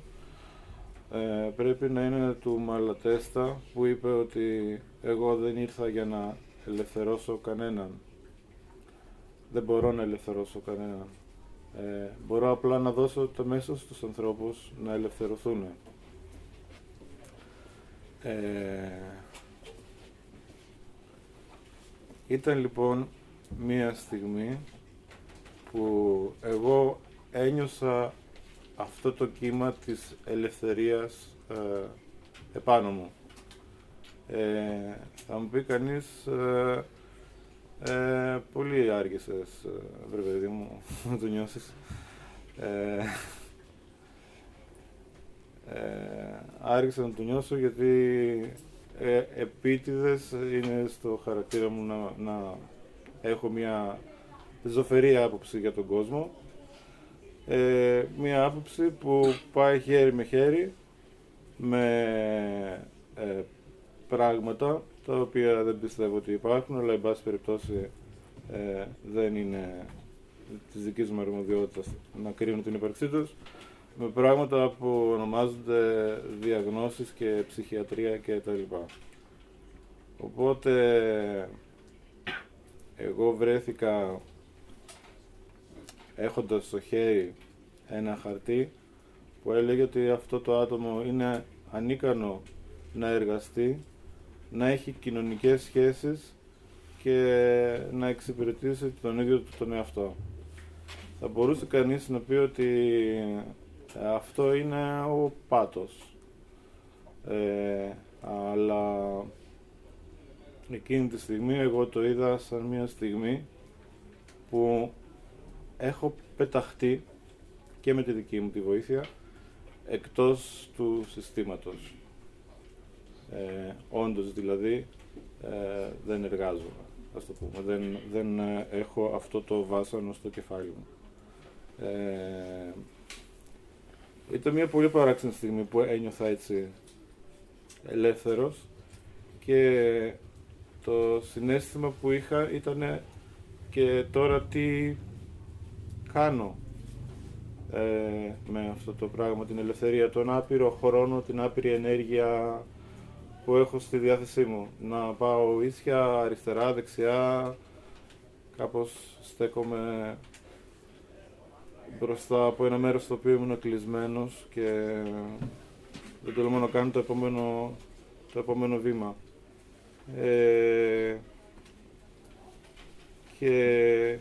ε, πρέπει να είναι του Μαλατέστα που είπε ότι εγώ δεν ήρθα για να ελευθερώσω κανέναν. Δεν μπορώ να ελευθερώσω κανέναν. Ε, μπορώ απλά να δώσω το μέσο στους ανθρώπους να ελευθερωθούν. Ε, ήταν λοιπόν μία στιγμή που εγώ ένιωσα αυτό το κύμα της ελευθερίας ε, επάνω μου. Ε, θα μου πει κανείς, ε, ε, πολύ άργησες, ε, βρε παιδί μου, να το νιώσεις. Ε, ε, άργησα να το νιώσω γιατί ε, επίτηδες είναι στο χαρακτήρα μου να, να έχω μια ζωφερή άποψη για τον κόσμο. Ε, μια άποψη που πάει χέρι με χέρι με ε, πράγματα τα οποία δεν πιστεύω ότι υπάρχουν, αλλά εν πάση περιπτώσει ε, δεν είναι της δικής μου αρμοδιότητας να κρίνουν την ύπαρξή τους, με πράγματα που ονομάζονται διαγνώσεις και ψυχιατρία και τα λοιπά. Οπότε εγώ βρέθηκα έχοντας στο χέρι ένα χαρτί που έλεγε ότι αυτό το άτομο είναι ανίκανο να εργαστεί, να έχει κοινωνικές σχέσεις και να εξυπηρετήσει τον ίδιο του τον εαυτό. Θα μπορούσε κανείς να πει ότι αυτό είναι ο πάτος. Ε, αλλά εκείνη τη στιγμή εγώ το είδα σαν μια στιγμή που έχω πεταχτεί και με τη δική μου τη βοήθεια εκτός του συστήματος. Ε, όντως δηλαδή ε, δεν εργάζομαι, ας το πούμε. Δεν, δεν ε, έχω αυτό το βάσανο στο κεφάλι μου. Ε, ήταν μια πολύ παράξενη στιγμή που ένιωθα έτσι ελεύθερος και το συνέστημα που είχα ήταν και τώρα τι κάνω ε, με αυτό το πράγμα, την ελευθερία, τον άπειρο χρόνο, την άπειρη ενέργεια που έχω στη διάθεσή μου. Να πάω ίσια, αριστερά, δεξιά, κάπως στέκομαι μπροστά από ένα μέρος στο οποίο ήμουν κλεισμένος και δεν τολμώ να κάνω το επόμενο, το επόμενο βήμα. Ε, και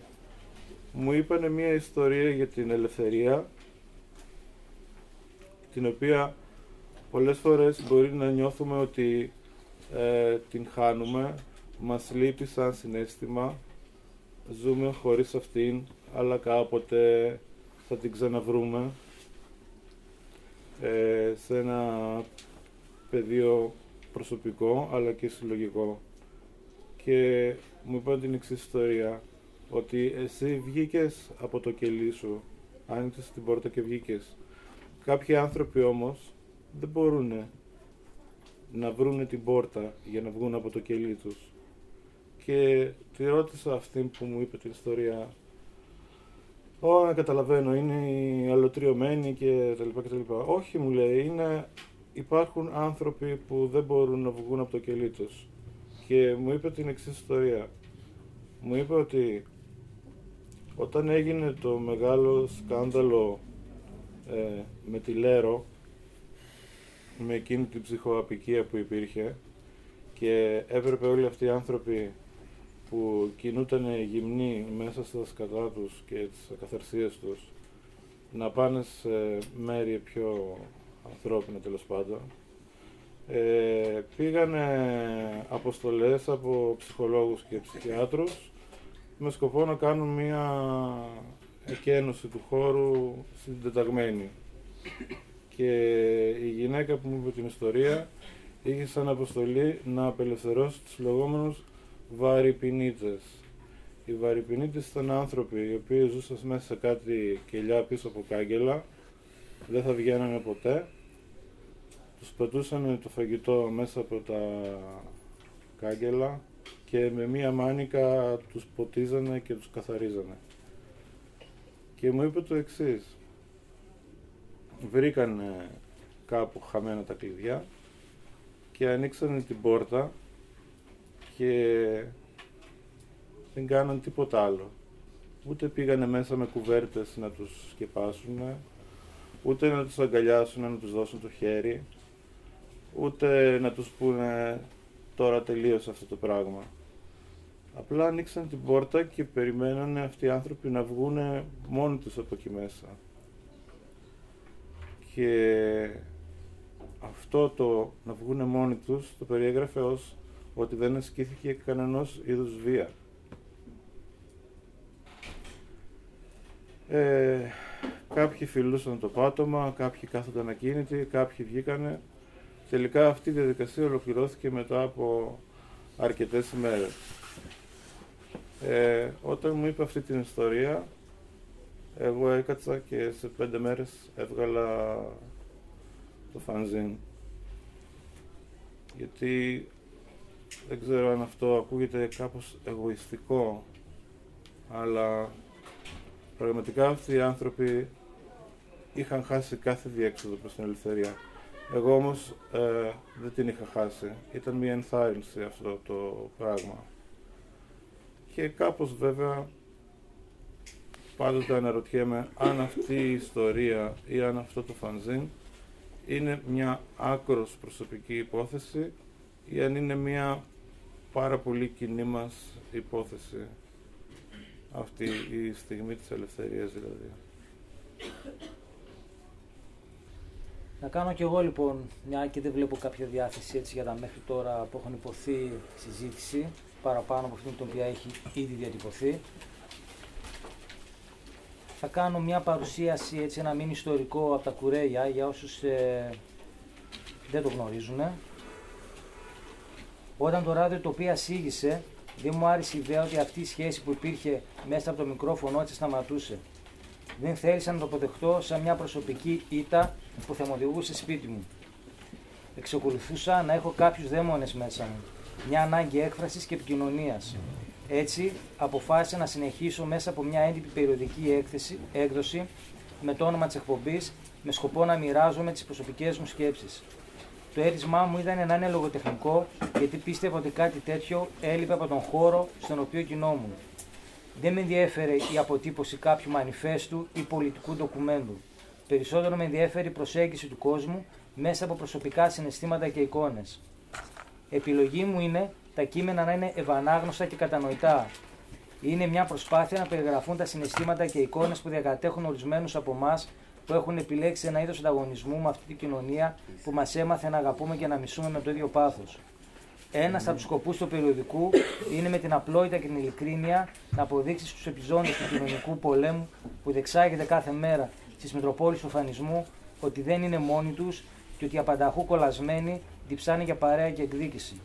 μου είπανε μία ιστορία για την ελευθερία την οποία πολλές φορές μπορεί να νιώθουμε ότι ε, την χάνουμε, μας λείπει σαν συνέστημα, ζούμε χωρίς αυτήν, αλλά κάποτε θα την ξαναβρούμε ε, σε ένα πεδίο προσωπικό αλλά και συλλογικό. Και μου είπαν την εξής ιστορία, ότι εσύ βγήκες από το κελί σου, άνοιξες την πόρτα και βγήκες. Κάποιοι άνθρωποι όμως δεν μπορούν να βρούνε την πόρτα για να βγουν από το κελί τους. Και τη ρώτησα αυτή που μου είπε την ιστορία, Ω, να καταλαβαίνω, είναι οι αλωτριωμένοι και τα λοιπά και τα λοιπά. Όχι, μου λέει, είναι, υπάρχουν άνθρωποι που δεν μπορούν να βγουν από το κελί τους. Και μου είπε την εξής ιστορία. Μου είπε ότι όταν έγινε το μεγάλο σκάνδαλο ε, με τη Λέρο, με εκείνη την ψυχοαπικία που υπήρχε και έπρεπε όλοι αυτοί οι άνθρωποι που κινούταν γυμνοί μέσα στα σκατά τους και τις ακαθαρσίες τους να πάνε σε μέρη πιο ανθρώπινα τέλος πάντων ε, πήγανε αποστολές από ψυχολόγους και ψυχιάτρους με σκοπό να κάνουν μία εκένωση του χώρου συντεταγμένη. Και η γυναίκα που μου είπε την ιστορία είχε σαν αποστολή να απελευθερώσει τους λεγόμενους βαρυπινίτες. Οι βαρυπινίτες ήταν άνθρωποι οι οποίοι ζούσαν μέσα σε κάτι κελιά πίσω από κάγκελα, δεν θα βγαίνανε ποτέ, τους πετούσαν το φαγητό μέσα από τα κάγκελα και με μία μάνικα τους ποτίζανε και τους καθαρίζανε. Και μου είπε το εξής, βρήκαν κάπου χαμένα τα κλειδιά και ανοίξανε την πόρτα και δεν κάναν τίποτα άλλο. Ούτε πήγανε μέσα με κουβέρτες να τους σκεπάσουν, ούτε να τους αγκαλιάσουν, να τους δώσουν το χέρι, ούτε να τους πούνε τώρα τελείωσε αυτό το πράγμα. Απλά ανοίξαν την πόρτα και περιμένανε αυτοί οι άνθρωποι να βγουν μόνοι τους από εκεί μέσα. Και αυτό το να βγουν μόνοι τους το περιέγραφε ως ότι δεν ασκήθηκε κανένας είδους βία. Ε, κάποιοι φιλούσαν το πάτωμα, κάποιοι κάθονταν ακίνητοι, κάποιοι βγήκανε. Τελικά αυτή η διαδικασία ολοκληρώθηκε μετά από αρκετές ημέρες. Ε, όταν μου είπε αυτή την ιστορία, εγώ έκατσα και σε πέντε μέρες έβγαλα το φανζίν. Γιατί δεν ξέρω αν αυτό ακούγεται κάπως εγωιστικό, αλλά πραγματικά αυτοί οι άνθρωποι είχαν χάσει κάθε διέξοδο προς την ελευθερία. Εγώ όμως ε, δεν την είχα χάσει. Ήταν μια ενθάρρυνση αυτό το πράγμα. Και κάπως βέβαια πάντοτε αναρωτιέμαι αν αυτή η ιστορία ή αν αυτό το φανζίν είναι μια άκρος προσωπική υπόθεση ή αν είναι μια πάρα πολύ κοινή μας υπόθεση αυτή η στιγμή της ελευθερίας δηλαδή. Να κάνω κι εγώ λοιπόν, μια και δεν βλέπω κάποια διάθεση έτσι για τα μέχρι τώρα που έχουν υποθεί συζήτηση, παραπάνω από αυτήν την οποία έχει ήδη διατυπωθεί. Θα κάνω μια παρουσίαση, έτσι ένα μήνυ ιστορικό από τα κουρέλια για όσους ε, δεν το γνωρίζουν. Όταν το ράδιο το οποίο ασύγησε, δεν μου άρεσε η ιδέα ότι αυτή η σχέση που υπήρχε μέσα από το μικρόφωνο έτσι σταματούσε. Δεν θέλησα να το αποδεχτώ σαν μια προσωπική ήττα που θα μου οδηγούσε σπίτι μου. Εξακολουθούσα να έχω κάποιους δαίμονες μέσα μου. Μια ανάγκη έκφρασης και επικοινωνίας. Έτσι, αποφάσισα να συνεχίσω μέσα από μια έντυπη περιοδική έκθεση, έκδοση με το όνομα της εκπομπής με σκοπό να μοιράζομαι τις προσωπικές μου σκέψεις. Το αίτημά μου ήταν να είναι λογοτεχνικό, γιατί πίστευα ότι κάτι τέτοιο έλειπε από τον χώρο στον οποίο κινόμουν. Δεν με ενδιέφερε η αποτύπωση κάποιου μανιφέστου ή πολιτικού ντοκουμέντου. Περισσότερο με ενδιέφερε η προσέγγιση του κόσμου μέσα από προσωπικά συναισθήματα και εικόνες. Επιλογή μου είναι τα κείμενα να είναι ευανάγνωστα και κατανοητά. Είναι μια προσπάθεια να περιγραφούν τα συναισθήματα και εικόνες που διακατέχουν ορισμένους από εμά που έχουν επιλέξει ένα είδος ανταγωνισμού με αυτή την κοινωνία που μας έμαθε να αγαπούμε και να μισούμε με το ίδιο πάθος. Ένας από τους σκοπούς του περιοδικού είναι με την απλότητα και την ειλικρίνεια να αποδείξει στους επιζώντες του κοινωνικού πολέμου που δεξάγεται κάθε μέρα στις Μητροπόλεις του Φανισμού ότι δεν είναι μόνοι τους και ότι απανταχού κολλασμένοι διψάνε για παρέα και εκδίκηση.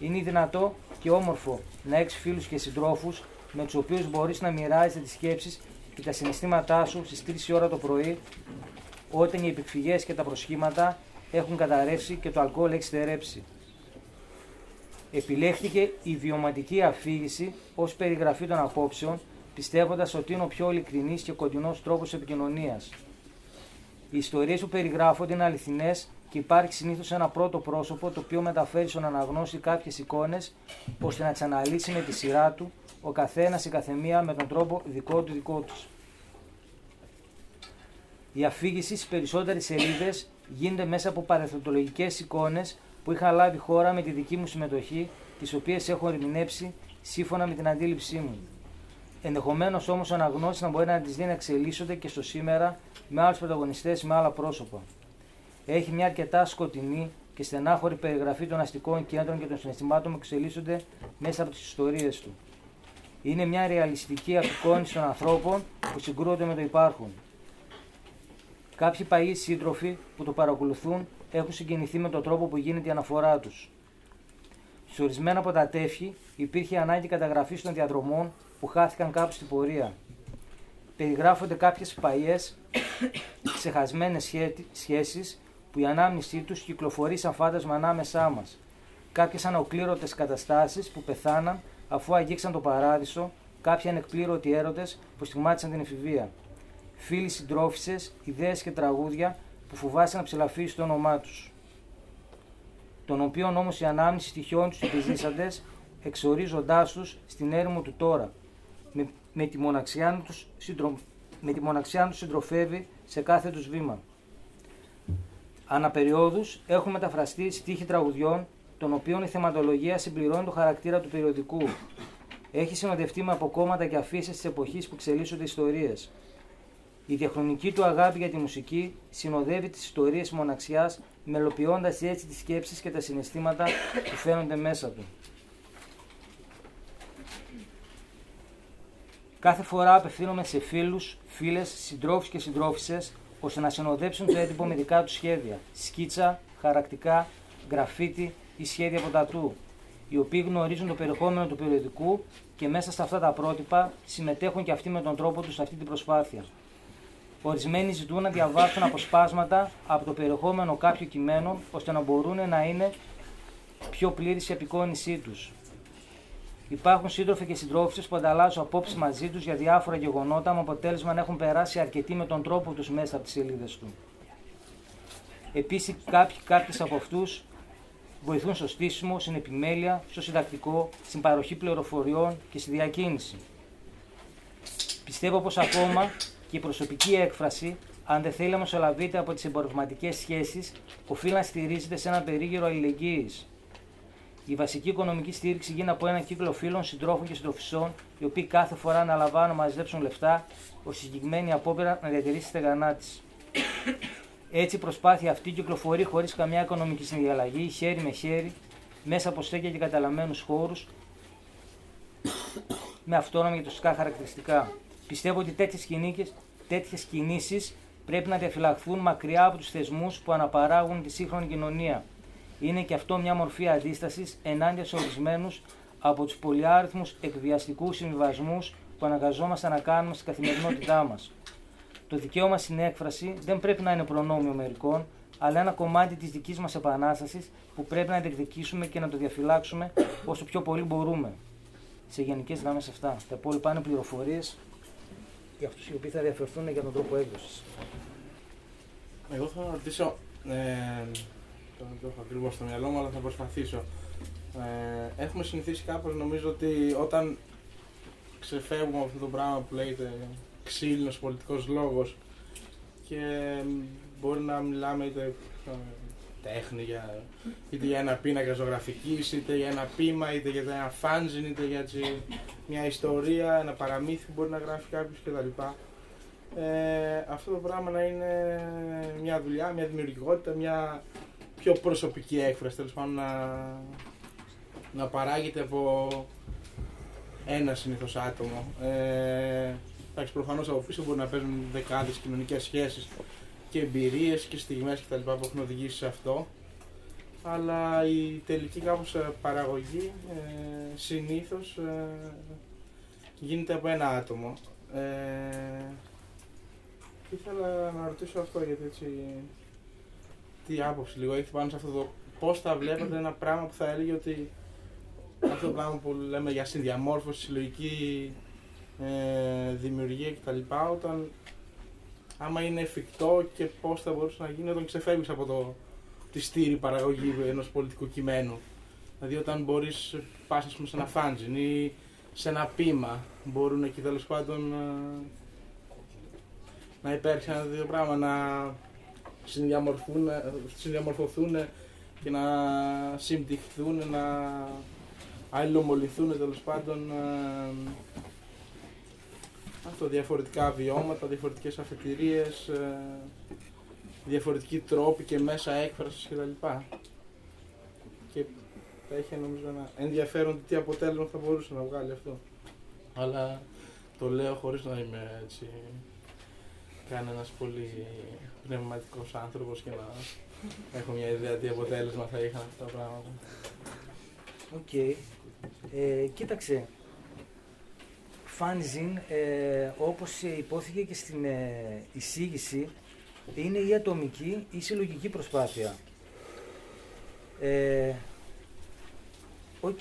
Είναι δυνατό και όμορφο να έχεις φίλους και συντρόφους με τους οποίους μπορείς να μοιράζεσαι τις σκέψεις και τα συναισθήματά σου στις 3 η ώρα το πρωί, όταν οι επικφυγέ και τα προσχήματα έχουν καταρρεύσει και το αλκοόλ έχει στερέψει. Επιλέχθηκε η βιωματική αφήγηση ως περιγραφή των απόψεων, πιστεύοντας ότι είναι ο πιο ειλικρινής και κοντινός τρόπος επικοινωνίας. Οι ιστορίες που περιγράφονται είναι αληθινές και υπάρχει συνήθως ένα πρώτο πρόσωπο το οποίο μεταφέρει στον αναγνώστη κάποιες εικόνες ώστε να τις αναλύσει με τη σειρά του ο καθένας ή καθεμία με τον τρόπο δικό του δικό τους. Η αφήγηση στις περισσότερες σελίδες γίνεται μέσα από παρεθοντολογικέ εικόνες που είχα λάβει χώρα με τη δική μου συμμετοχή, τις οποίες έχω ερμηνεύσει σύμφωνα με την αντίληψή μου. Ενδεχομένως όμως ο αναγνώστης να μπορεί να τις δει να εξελίσσονται και στο σήμερα με άλλους πρωταγωνιστές με άλλα πρόσωπα. Έχει μια αρκετά σκοτεινή και στενάχωρη περιγραφή των αστικών κέντρων και των συναισθημάτων που εξελίσσονται μέσα από τις ιστορίες του. Είναι μια ρεαλιστική απεικόνηση των ανθρώπων που συγκρούονται με το υπάρχον. Κάποιοι παλιοί σύντροφοι που το παρακολουθούν έχουν συγκινηθεί με τον τρόπο που γίνεται η αναφορά τους. Σε ορισμένα από τα τεύχη υπήρχε ανάγκη καταγραφής των διαδρομών που χάθηκαν κάπου στην πορεία. Περιγράφονται κάποιες παλιές, ξεχασμένες σχέσεις που η ανάμνησή τους κυκλοφορεί σαν φάντασμα ανάμεσά μας. Κάποιες αναοκλήρωτε καταστάσεις που πεθάναν αφού αγγίξαν το παράδεισο, κάποιοι ανεκπλήρωτοι έρωτες που στιγμάτισαν την εφηβεία. Φίλοι συντρόφισε, ιδέες και τραγούδια που φοβάσαι να ψηλαφίσει το όνομά τους. Τον οποίον όμως η ανάμνηση στοιχειών τους επιζήσαντε, εξορίζοντάς τους στην έρημο του τώρα, με, με τη μοναξιά τους συντρο, με τη μοναξιά τους συντροφεύει σε κάθε τους βήμα. Αναπεριόδους έχουν μεταφραστεί στίχοι τραγουδιών, των οποίων η θεματολογία συμπληρώνει το χαρακτήρα του περιοδικού. Έχει συνοδευτεί με αποκόμματα και αφήσεις της εποχής που εξελίσσονται ιστορίες. Η διαχρονική του αγάπη για τη μουσική συνοδεύει τις ιστορίες μοναξιάς, μελοποιώντας έτσι τις σκέψεις και τα συναισθήματα που φαίνονται μέσα του. Κάθε φορά απευθύνομαι σε φίλους, φίλες, συντρόφους και συντρόφισσες ώστε να συνοδέψουν το έντυπο με δικά τους σχέδια, σκίτσα, χαρακτικά, γραφίτι ή σχέδια από τατού. οι οποίοι γνωρίζουν το περιεχόμενο του περιοδικού και μέσα στα αυτά τα πρότυπα συμμετέχουν και αυτοί με τον τρόπο τους σε αυτή την προσπάθεια. Ορισμένοι ζητούν να διαβάσουν αποσπάσματα από το περιεχόμενο κάποιου κειμένου ώστε να μπορούν να είναι πιο πλήρης η απεικόνισή τους. Υπάρχουν σύντροφοι και συντρόφισε που ανταλλάσσουν απόψεις μαζί τους για διάφορα γεγονότα με αποτέλεσμα να έχουν περάσει αρκετοί με τον τρόπο τους μέσα από τις σελίδες του. Επίσης, κάποιοι κάποιες από αυτούς βοηθούν στο στήσιμο, στην επιμέλεια, στο συντακτικό, στην παροχή πληροφοριών και στη διακίνηση. Πιστεύω πως ακόμα και η προσωπική έκφραση, αν δεν θέλει να μεσολαβείται από τις εμπορευματικές σχέσεις, οφείλει να στηρίζεται σε ένα περίγυρο αλληλεγγύης. Η βασική οικονομική στήριξη γίνεται από έναν κύκλο φίλων, συντρόφων και συντροφισών, οι οποίοι κάθε φορά αναλαμβάνουν να μαζέψουν λεφτά, ώστε συγκεκριμένη απόπειρα να διατηρήσει τη στεγανά της. Έτσι η προσπάθεια αυτή κυκλοφορεί χωρίς καμιά οικονομική συνδιαλλαγή, χέρι με χέρι, μέσα από στέκια και καταλαμμένους χώρους, με αυτόνομα και τοστικά χαρακτηριστικά. Πιστεύω ότι τέτοιες κινήσεις πρέπει να διαφυλαχθούν μακριά από τους θεσμούς που αναπαράγουν τη σύγχρονη κοινωνία. Είναι και αυτό μια μορφή αντίστασης ενάντια σε ορισμένους από τους πολυάριθμους εκβιαστικούς συμβιβασμούς που αναγκαζόμαστε να κάνουμε στην καθημερινότητά μας. Το δικαίωμα στην έκφραση δεν πρέπει να είναι προνόμιο μερικών, αλλά ένα κομμάτι της δικής μας επανάστασης που πρέπει να διεκδικήσουμε και να το διαφυλάξουμε όσο πιο πολύ μπορούμε. Σε γενικές γραμμές αυτά. Τα υπόλοιπα είναι πληροφορίες για αυτούς οι οποίοι θα διαφερθούν για τον τρόπο έκδοσης. Εγώ θα ρωτήσω. Ε, το έχω ακριβώς στο μυαλό μου, αλλά θα προσπαθήσω. Ε, έχουμε συνηθίσει κάπως νομίζω ότι όταν ξεφεύγουμε από αυτό το πράγμα που λέγεται ξύλινος πολιτικός λόγος και μπορεί να μιλάμε είτε ε, τέχνη, για, είτε για ένα πίνακα ζωγραφικής, είτε για ένα πείμα, είτε για ένα φάντζιν, είτε για μια ιστορία, ένα παραμύθι που μπορεί να γράφει κάποιος κτλ. Ε, αυτό το πράγμα να είναι μια δουλειά, μια δημιουργικότητα, μια πιο προσωπική έκφραση, τέλος πάντων να, να παράγεται από ένα συνήθως άτομο. Ε, Εντάξει, προφανώς από πίσω μπορεί να παίζουν δεκάδες κοινωνικές σχέσεις και εμπειρίες και στιγμές κτλ. που έχουν οδηγήσει σε αυτό. Αλλά η τελική κάπως ε, παραγωγή ε, συνήθως ε, γίνεται από ένα άτομο. Ε, ήθελα να ρωτήσω αυτό γιατί έτσι τι άποψη λίγο έχετε πάνω σε αυτό το πώς θα βλέπετε ένα πράγμα που θα έλεγε ότι αυτό το πράγμα που λέμε για συνδιαμόρφωση, συλλογική ε, δημιουργία κτλ. Όταν άμα είναι εφικτό και πώς θα μπορούσε να γίνει όταν ξεφεύγεις από το, τη στήρη παραγωγή ενός πολιτικού κειμένου. Δηλαδή, όταν μπορείς, πας σε ένα φάντζιν ή σε ένα πείμα, μπορούν εκεί τέλος πάντων να, να υπάρξει ένα δύο πράγμα, να συνδιαμορφωθούν και να συμπτυχθούν, να αλληλομολυθούν τέλος πάντων ε, αυτό, διαφορετικά βιώματα, διαφορετικές αφετηρίες, ε, διαφορετικοί τρόποι και μέσα έκφρασης κτλ. Και θα έχει νομίζω ένα ενδιαφέρον τι αποτέλεσμα θα μπορούσε να βγάλει αυτό. Αλλά το λέω χωρίς να είμαι έτσι κανένας πολύ πνευματικός άνθρωπος και να έχω μια ιδέα τι αποτέλεσμα θα είχαν αυτά τα πράγματα. Ok. Okay. Ε, κοίταξε, fanzine, ε, όπως ειπώθηκε και στην ε, εισήγηση, είναι η ατομική ή συλλογική προσπάθεια. Ε, Οκ,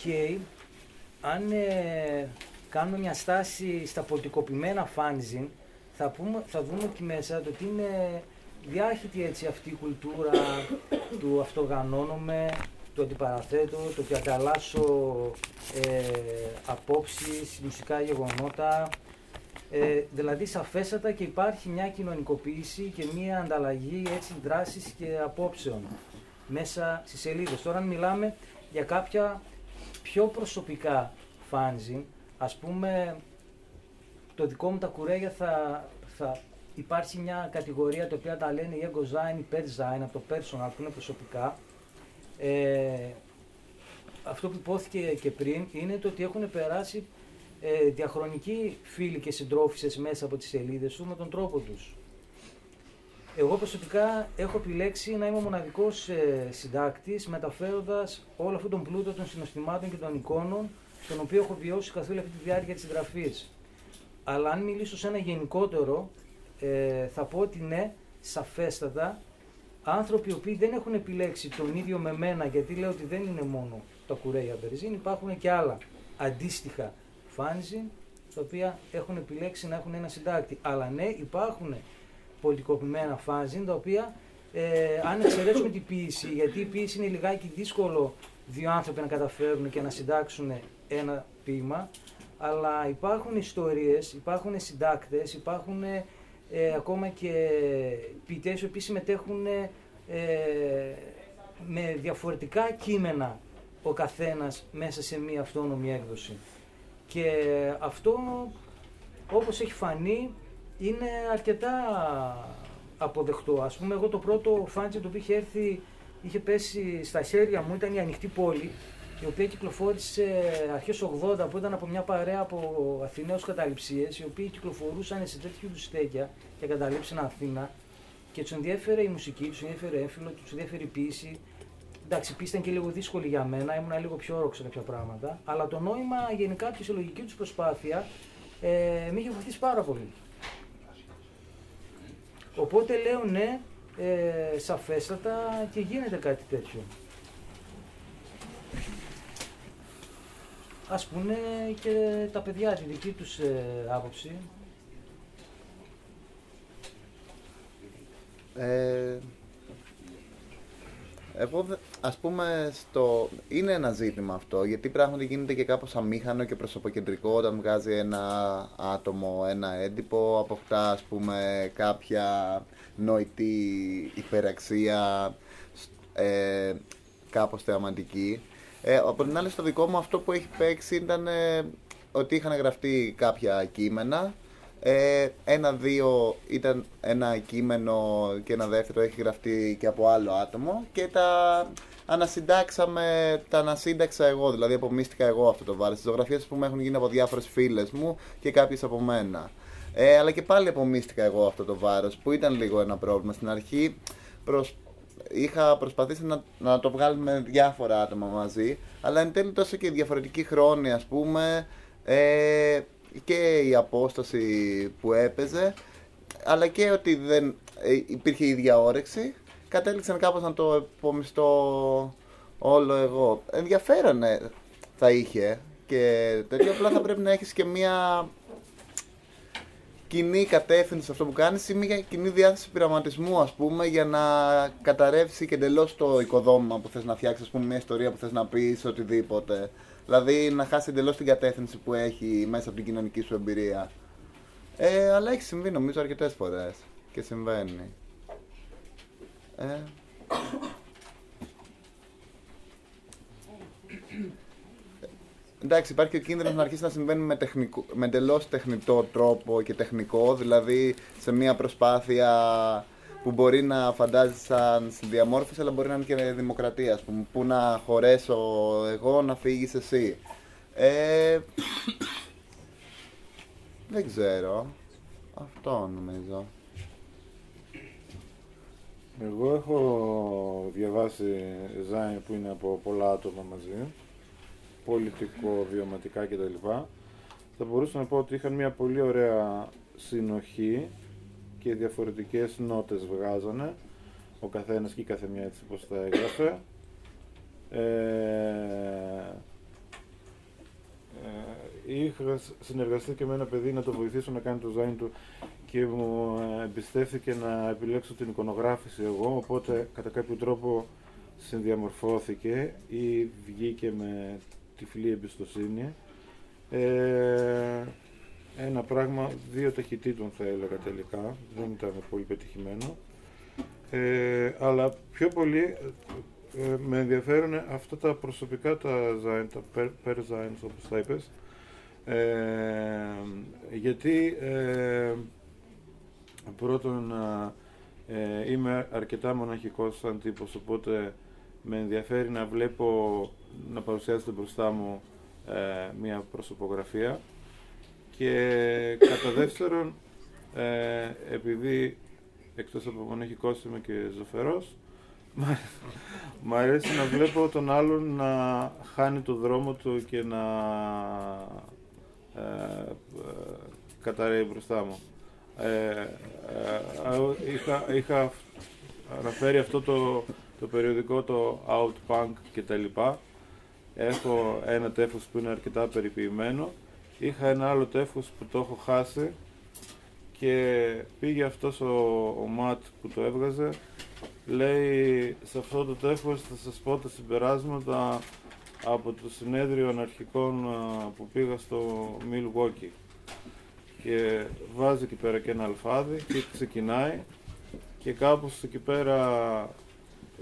αν ε, κάνουμε μια στάση στα πολιτικοποιημένα fanzine, θα, πούμε, θα δούμε εκεί μέσα το ότι είναι διάχυτη έτσι αυτή η κουλτούρα του αυτοργανώνομαι, το αντιπαραθέτω, το ότι ανταλλάσσω ε, απόψεις, μουσικά γεγονότα, ε, δηλαδή σαφέστατα και υπάρχει μια κοινωνικοποίηση και μια ανταλλαγή έτσι δράσης και απόψεων μέσα στις σελίδες. Τώρα μιλάμε για κάποια πιο προσωπικά φάνζι, ας πούμε το δικό μου τα κουρέγια θα, θα υπάρχει μια κατηγορία το οποία τα λένε η ego design, η design, από το personal που είναι προσωπικά ε, αυτό που υπόθηκε και πριν είναι το ότι έχουν περάσει ε, διαχρονικοί φίλοι και συντρόφισσες μέσα από τις σελίδες σου με τον τρόπο τους. Εγώ προσωπικά έχω επιλέξει να είμαι ο μοναδικός ε, συντάκτης μεταφέροντας όλο αυτόν τον πλούτο των συνοστημάτων και των εικόνων τον οποίο έχω βιώσει καθ' όλη αυτή τη διάρκεια της γραφής. Αλλά αν μιλήσω σε ένα γενικότερο, ε, θα πω ότι ναι, σαφέστατα, άνθρωποι οι οποίοι δεν έχουν επιλέξει τον ίδιο με μένα, γιατί λέω ότι δεν είναι μόνο τα κουρέια Μπερζίν, υπάρχουν και άλλα αντίστοιχα φάνζιν, τα οποία έχουν επιλέξει να έχουν ένα συντάκτη. Αλλά ναι, υπάρχουν πολιτικοποιημένα φάνζιν, τα οποία ε, αν εξαιρέσουμε την ποίηση, γιατί η ποίηση είναι λιγάκι δύσκολο δύο άνθρωποι να καταφέρουν και να συντάξουν ένα ποίημα, αλλά υπάρχουν ιστορίες, υπάρχουν συντάκτες, υπάρχουν ε, ακόμα και ποιητές οι οποίοι συμμετέχουν ε, με διαφορετικά κείμενα ο καθένας μέσα σε μία αυτόνομη έκδοση. Και αυτό, όπως έχει φανεί, είναι αρκετά αποδεκτό. Ας πούμε, εγώ το πρώτο φάντζι το οποίο είχε έρθει, είχε πέσει στα χέρια μου, ήταν η Ανοιχτή Πόλη, η οποία κυκλοφόρησε αρχές 80 που ήταν από μια παρέα από Αθηναίους καταληψίες, οι οποίοι κυκλοφορούσαν σε τέτοιου είδους στέκια και καταλήψαν Αθήνα και τους ενδιέφερε η μουσική, τους ενδιέφερε έμφυλο, τους ενδιέφερε η ποιήση. Εντάξει, η ποιήση ήταν και λίγο δύσκολη για μένα, ήμουν λίγο πιο όροξο κάποια πράγματα. Αλλά το νόημα γενικά και η συλλογική τους προσπάθεια ε, με είχε βοηθήσει πάρα πολύ. Οπότε λέω ναι, ε, σαφέστατα και γίνεται κάτι τέτοιο. Ας πούνε και τα παιδιά τη δική τους ε, άποψη. Ε, εγώ, ας πούμε, στο... είναι ένα ζήτημα αυτό, γιατί πράγματι γίνεται και κάπως αμήχανο και προσωποκεντρικό όταν βγάζει ένα άτομο, ένα έντυπο, αποκτά, ας πούμε, κάποια νοητή υπεραξία, ε, κάπως θεαματική. Ε, από την άλλη, στο δικό μου αυτό που έχει παίξει ήταν ε, ότι είχαν γραφτεί κάποια κείμενα. Ε, ένα-δύο ήταν ένα κείμενο και ένα δεύτερο έχει γραφτεί και από άλλο άτομο και τα ανασυντάξαμε, τα ανασύνταξα εγώ, δηλαδή απομίστηκα εγώ αυτό το βάρος. Τις ζωγραφίες που μου έχουν γίνει από διάφορες φίλες μου και κάποιες από μένα. Ε, αλλά και πάλι απομίστηκα εγώ αυτό το βάρος που ήταν λίγο ένα πρόβλημα. Στην αρχή προς, είχα προσπαθήσει να, να το βγάλουμε διάφορα άτομα μαζί, αλλά εν τέλει τόσο και διαφορετική χρόνοι ας πούμε ε, και η απόσταση που έπαιζε, αλλά και ότι δεν ε, υπήρχε η ίδια όρεξη, κατέληξαν κάπως να το επομιστώ όλο εγώ. Ενδιαφέρον θα είχε και τέτοιο απλά θα πρέπει να έχεις και μια κοινή κατεύθυνση σε αυτό που κάνεις ή μια κοινή διάθεση πειραματισμού ας πούμε για να καταρρεύσει και εντελώς το οικοδόμημα που θες να φτιάξεις ας πούμε μια ιστορία που θες να πεις οτιδήποτε. Δηλαδή να χάσει εντελώς την κατεύθυνση που έχει μέσα από την κοινωνική σου εμπειρία. Ε, αλλά έχει συμβεί νομίζω αρκετές φορές και συμβαίνει. Ε, Εντάξει, υπάρχει και ο κίνδυνος να αρχίσει να συμβαίνει με, τεχνικό, με εντελώς τεχνητό τρόπο και τεχνικό, δηλαδή σε μια προσπάθεια που μπορεί να φαντάζει σαν συνδιαμόρφωση, αλλά μπορεί να είναι και δημοκρατία, ας πούμε, που να χωρέσω εγώ, να φύγεις εσύ. Ε, δεν ξέρω. Αυτό νομίζω. Εγώ έχω διαβάσει ζάιν που είναι από πολλά άτομα μαζί πολιτικό, βιωματικά κτλ. Θα μπορούσα να πω ότι είχαν μια πολύ ωραία συνοχή και διαφορετικές νότες βγάζανε ο καθένας και η κάθε μια έτσι πως θα έγραφε. Ε, ε, είχα συνεργαστεί και με ένα παιδί να το βοηθήσω να κάνει το ζάιν του και μου εμπιστεύθηκε να επιλέξω την εικονογράφηση εγώ, οπότε κατά κάποιο τρόπο συνδιαμορφώθηκε ή βγήκε με τυφλή εμπιστοσύνη. Ε, ένα πράγμα δύο ταχυτήτων θα έλεγα τελικά, δεν ήταν πολύ πετυχημένο. Ε, αλλά πιο πολύ ε, με ενδιαφέρουν αυτά τα προσωπικά τα Zain, τα per, per Zains όπως τα είπες, ε, γιατί ε, πρώτον ε, είμαι αρκετά μοναχικός σαν τύπος, οπότε με ενδιαφέρει να βλέπω να παρουσιάζεται μπροστά μου ε, μια προσωπογραφία και κατά δεύτερον ε, επειδή εκτός από μόνο έχει κόστημα και ζωφερός, μ' αρέσει να βλέπω τον άλλον να χάνει το δρόμο του και να ε, ε, καταραίει μπροστά μου. Ε, ε, είχα, είχα αναφέρει αυτό το, το περιοδικό, το Outpunk και τα λοιπά. Έχω ένα τέφος που είναι αρκετά περιποιημένο. Είχα ένα άλλο τέφος που το έχω χάσει και πήγε αυτός ο, ο Ματ που το έβγαζε λέει σε αυτό το τέφος θα σας πω τα συμπεράσματα από το συνέδριο αναρχικών που πήγα στο Milwaukee και βάζει εκεί πέρα και ένα αλφάδι και ξεκινάει και κάπως εκεί πέρα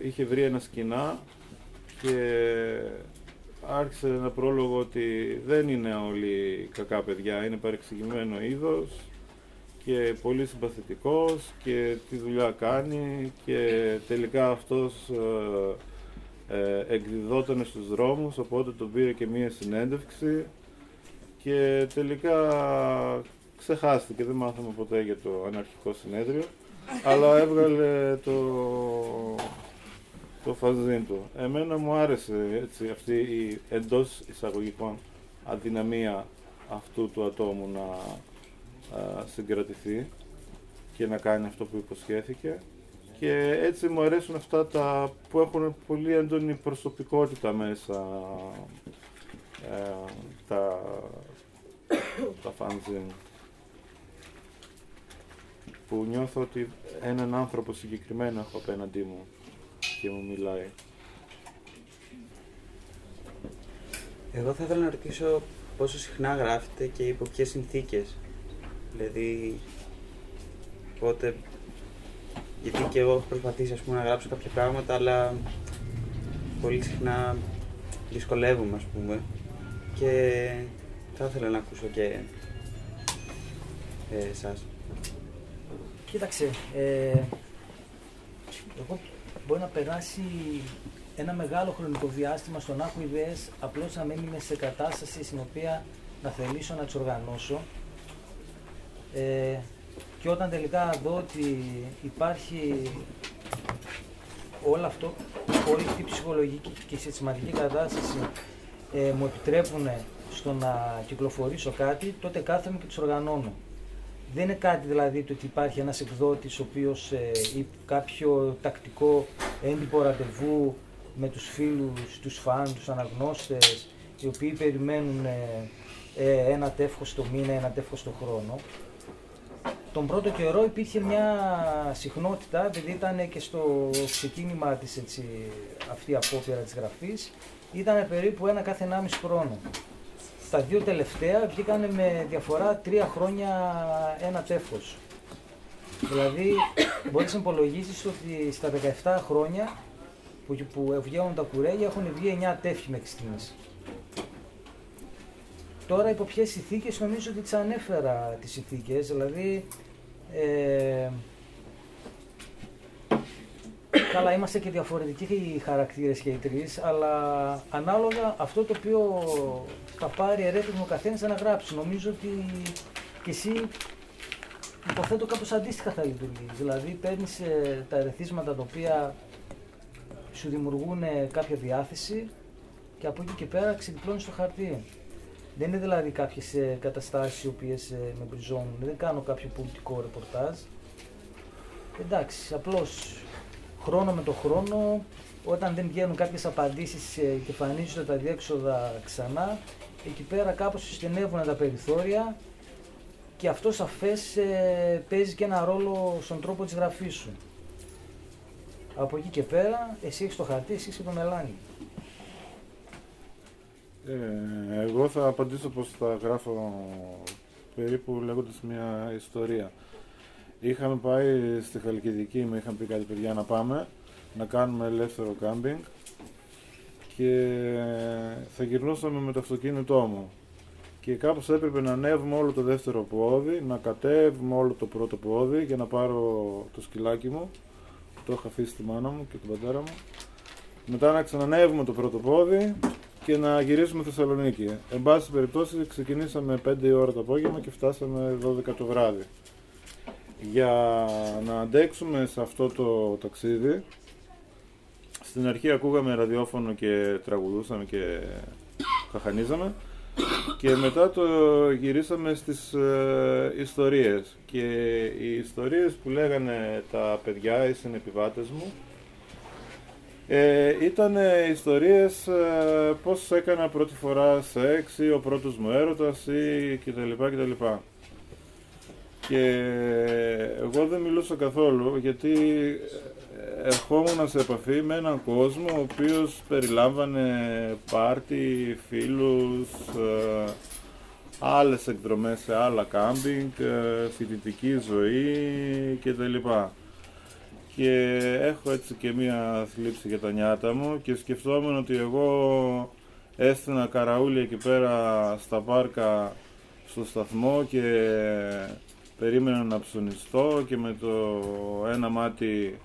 είχε βρει ένα σκηνά και άρχισε ένα πρόλογο ότι δεν είναι όλοι κακά παιδιά, είναι παρεξηγημένο είδος και πολύ συμπαθητικός και τι δουλειά κάνει και τελικά αυτός ε, ε, εκδιδόταν στους δρόμους οπότε τον πήρε και μία συνέντευξη και τελικά ξεχάστηκε, δεν μάθαμε ποτέ για το αναρχικό συνέδριο αλλά έβγαλε το, το φαζίν του. Εμένα μου άρεσε έτσι, αυτή η εντός εισαγωγικών αδυναμία αυτού του ατόμου να συγκρατηθεί και να κάνει αυτό που υποσχέθηκε. Και έτσι μου αρέσουν αυτά τα που έχουν πολύ έντονη προσωπικότητα μέσα ε, τα, τα fanzine. Που νιώθω ότι έναν άνθρωπο συγκεκριμένο έχω απέναντί μου και μου μιλάει. Εγώ θα ήθελα να ρωτήσω πόσο συχνά γράφετε και υπό ποιες συνθήκες. Δηλαδή, πότε... Γιατί και εγώ έχω προσπαθήσει ας πούμε, να γράψω κάποια πράγματα, αλλά πολύ συχνά δυσκολεύομαι, ας πούμε. Και θα ήθελα να ακούσω και ε, εσάς. Κοίταξε, ε, εγώ μπορεί να περάσει ένα μεγάλο χρονικό διάστημα στο να έχω ιδέες, απλώς να μην είμαι σε κατάσταση στην οποία να θελήσω να τις οργανώσω. Ε, και όταν τελικά δω ότι υπάρχει όλο αυτό, όλη αυτή η ψυχολογική και συστηματική κατάσταση ε, μου επιτρέπουν στο να κυκλοφορήσω κάτι, τότε κάθομαι και τις οργανώνω. Δεν είναι κάτι δηλαδή το ότι υπάρχει ένας εκδότης ο οποίος ε, ή κάποιο τακτικό έντυπο ραντεβού με τους φίλους, τους φαν, τους αναγνώστες οι οποίοι περιμένουν ε, ε, ένα τεύχος το μήνα, ένα τεύχος το χρόνο. Τον πρώτο καιρό υπήρχε μια συχνότητα, επειδή ήταν και στο ξεκίνημα της έτσι, αυτή η απόπειρα της γραφής, ήταν περίπου ένα κάθε 1,5 χρόνο τα δύο τελευταία βγήκαν με διαφορά τρία χρόνια ένα τεύχος. Δηλαδή, μπορείς να υπολογίσεις ότι στα 17 χρόνια που, που βγαίνουν τα κουρέλια έχουν βγει 9 τεύχη μέχρι στιγμής. Τώρα υπό ποιες συνθήκες νομίζω ότι τις ανέφερα τις συνθήκες, δηλαδή ε, Καλά, είμαστε και διαφορετικοί οι χαρακτήρες και οι τρεις, αλλά ανάλογα αυτό το οποίο θα πάρει ερέτημα ο καθένας να γράψει. Νομίζω ότι και εσύ υποθέτω κάπως αντίστοιχα θα λειτουργείς. Δηλαδή παίρνεις ε, τα ερεθίσματα τα οποία σου δημιουργούν ε, κάποια διάθεση και από εκεί και πέρα ξεδιπλώνεις το χαρτί. Δεν είναι δηλαδή κάποιες ε, καταστάσεις οι οποίες με μπριζώνουν. Δεν κάνω κάποιο πολιτικό ρεπορτάζ. Εντάξει, απλώς χρόνο με το χρόνο, όταν δεν βγαίνουν κάποιες απαντήσεις ε, και εμφανίζονται τα διέξοδα ξανά, εκεί πέρα κάπως συστηνεύουν τα περιθώρια και αυτό σαφές ε, παίζει και ένα ρόλο στον τρόπο της γραφής σου. Από εκεί και πέρα, εσύ έχεις το χαρτί, εσύ έχεις το μελάνι. Ε, εγώ θα απαντήσω πως θα γράφω περίπου λέγοντας μια ιστορία. Είχαμε πάει στη Χαλκιδική, με είχαν πει κάτι παιδιά να πάμε, να κάνουμε ελεύθερο κάμπινγκ και θα γυρνούσαμε με το αυτοκίνητό μου. Και κάπως έπρεπε να ανέβουμε όλο το δεύτερο πόδι, να κατέβουμε όλο το πρώτο πόδι για να πάρω το σκυλάκι μου. Το είχα αφήσει στη μάνα μου και τον πατέρα μου. Μετά να ξανανεύουμε το πρώτο πόδι και να γυρίσουμε Θεσσαλονίκη. Εν πάση περιπτώσει ξεκινήσαμε 5 ώρα το απόγευμα και φτάσαμε 12 το βράδυ. Για να αντέξουμε σε αυτό το ταξίδι στην αρχή ακούγαμε ραδιόφωνο και τραγουδούσαμε και χαχανίζαμε και μετά το γυρίσαμε στις ε, ιστορίες και οι ιστορίες που λέγανε τα παιδιά, οι συνεπιβάτες μου ε, ήταν ιστορίες ε, πώς έκανα πρώτη φορά σεξ ή ο πρώτος μου έρωτας ή κτλ. κτλ. Και εγώ δεν μιλούσα καθόλου γιατί ερχόμουν σε επαφή με έναν κόσμο ο οποίος περιλάμβανε πάρτι, φίλους, ε, άλλες εκδρομές σε άλλα κάμπινγκ, ε, φοιτητική ζωή κτλ. Και έχω έτσι και μία θλίψη για τα νιάτα μου και σκεφτόμουν ότι εγώ έστεινα καραούλια εκεί πέρα στα πάρκα στο σταθμό και περίμενα να ψωνιστώ και με το ένα μάτι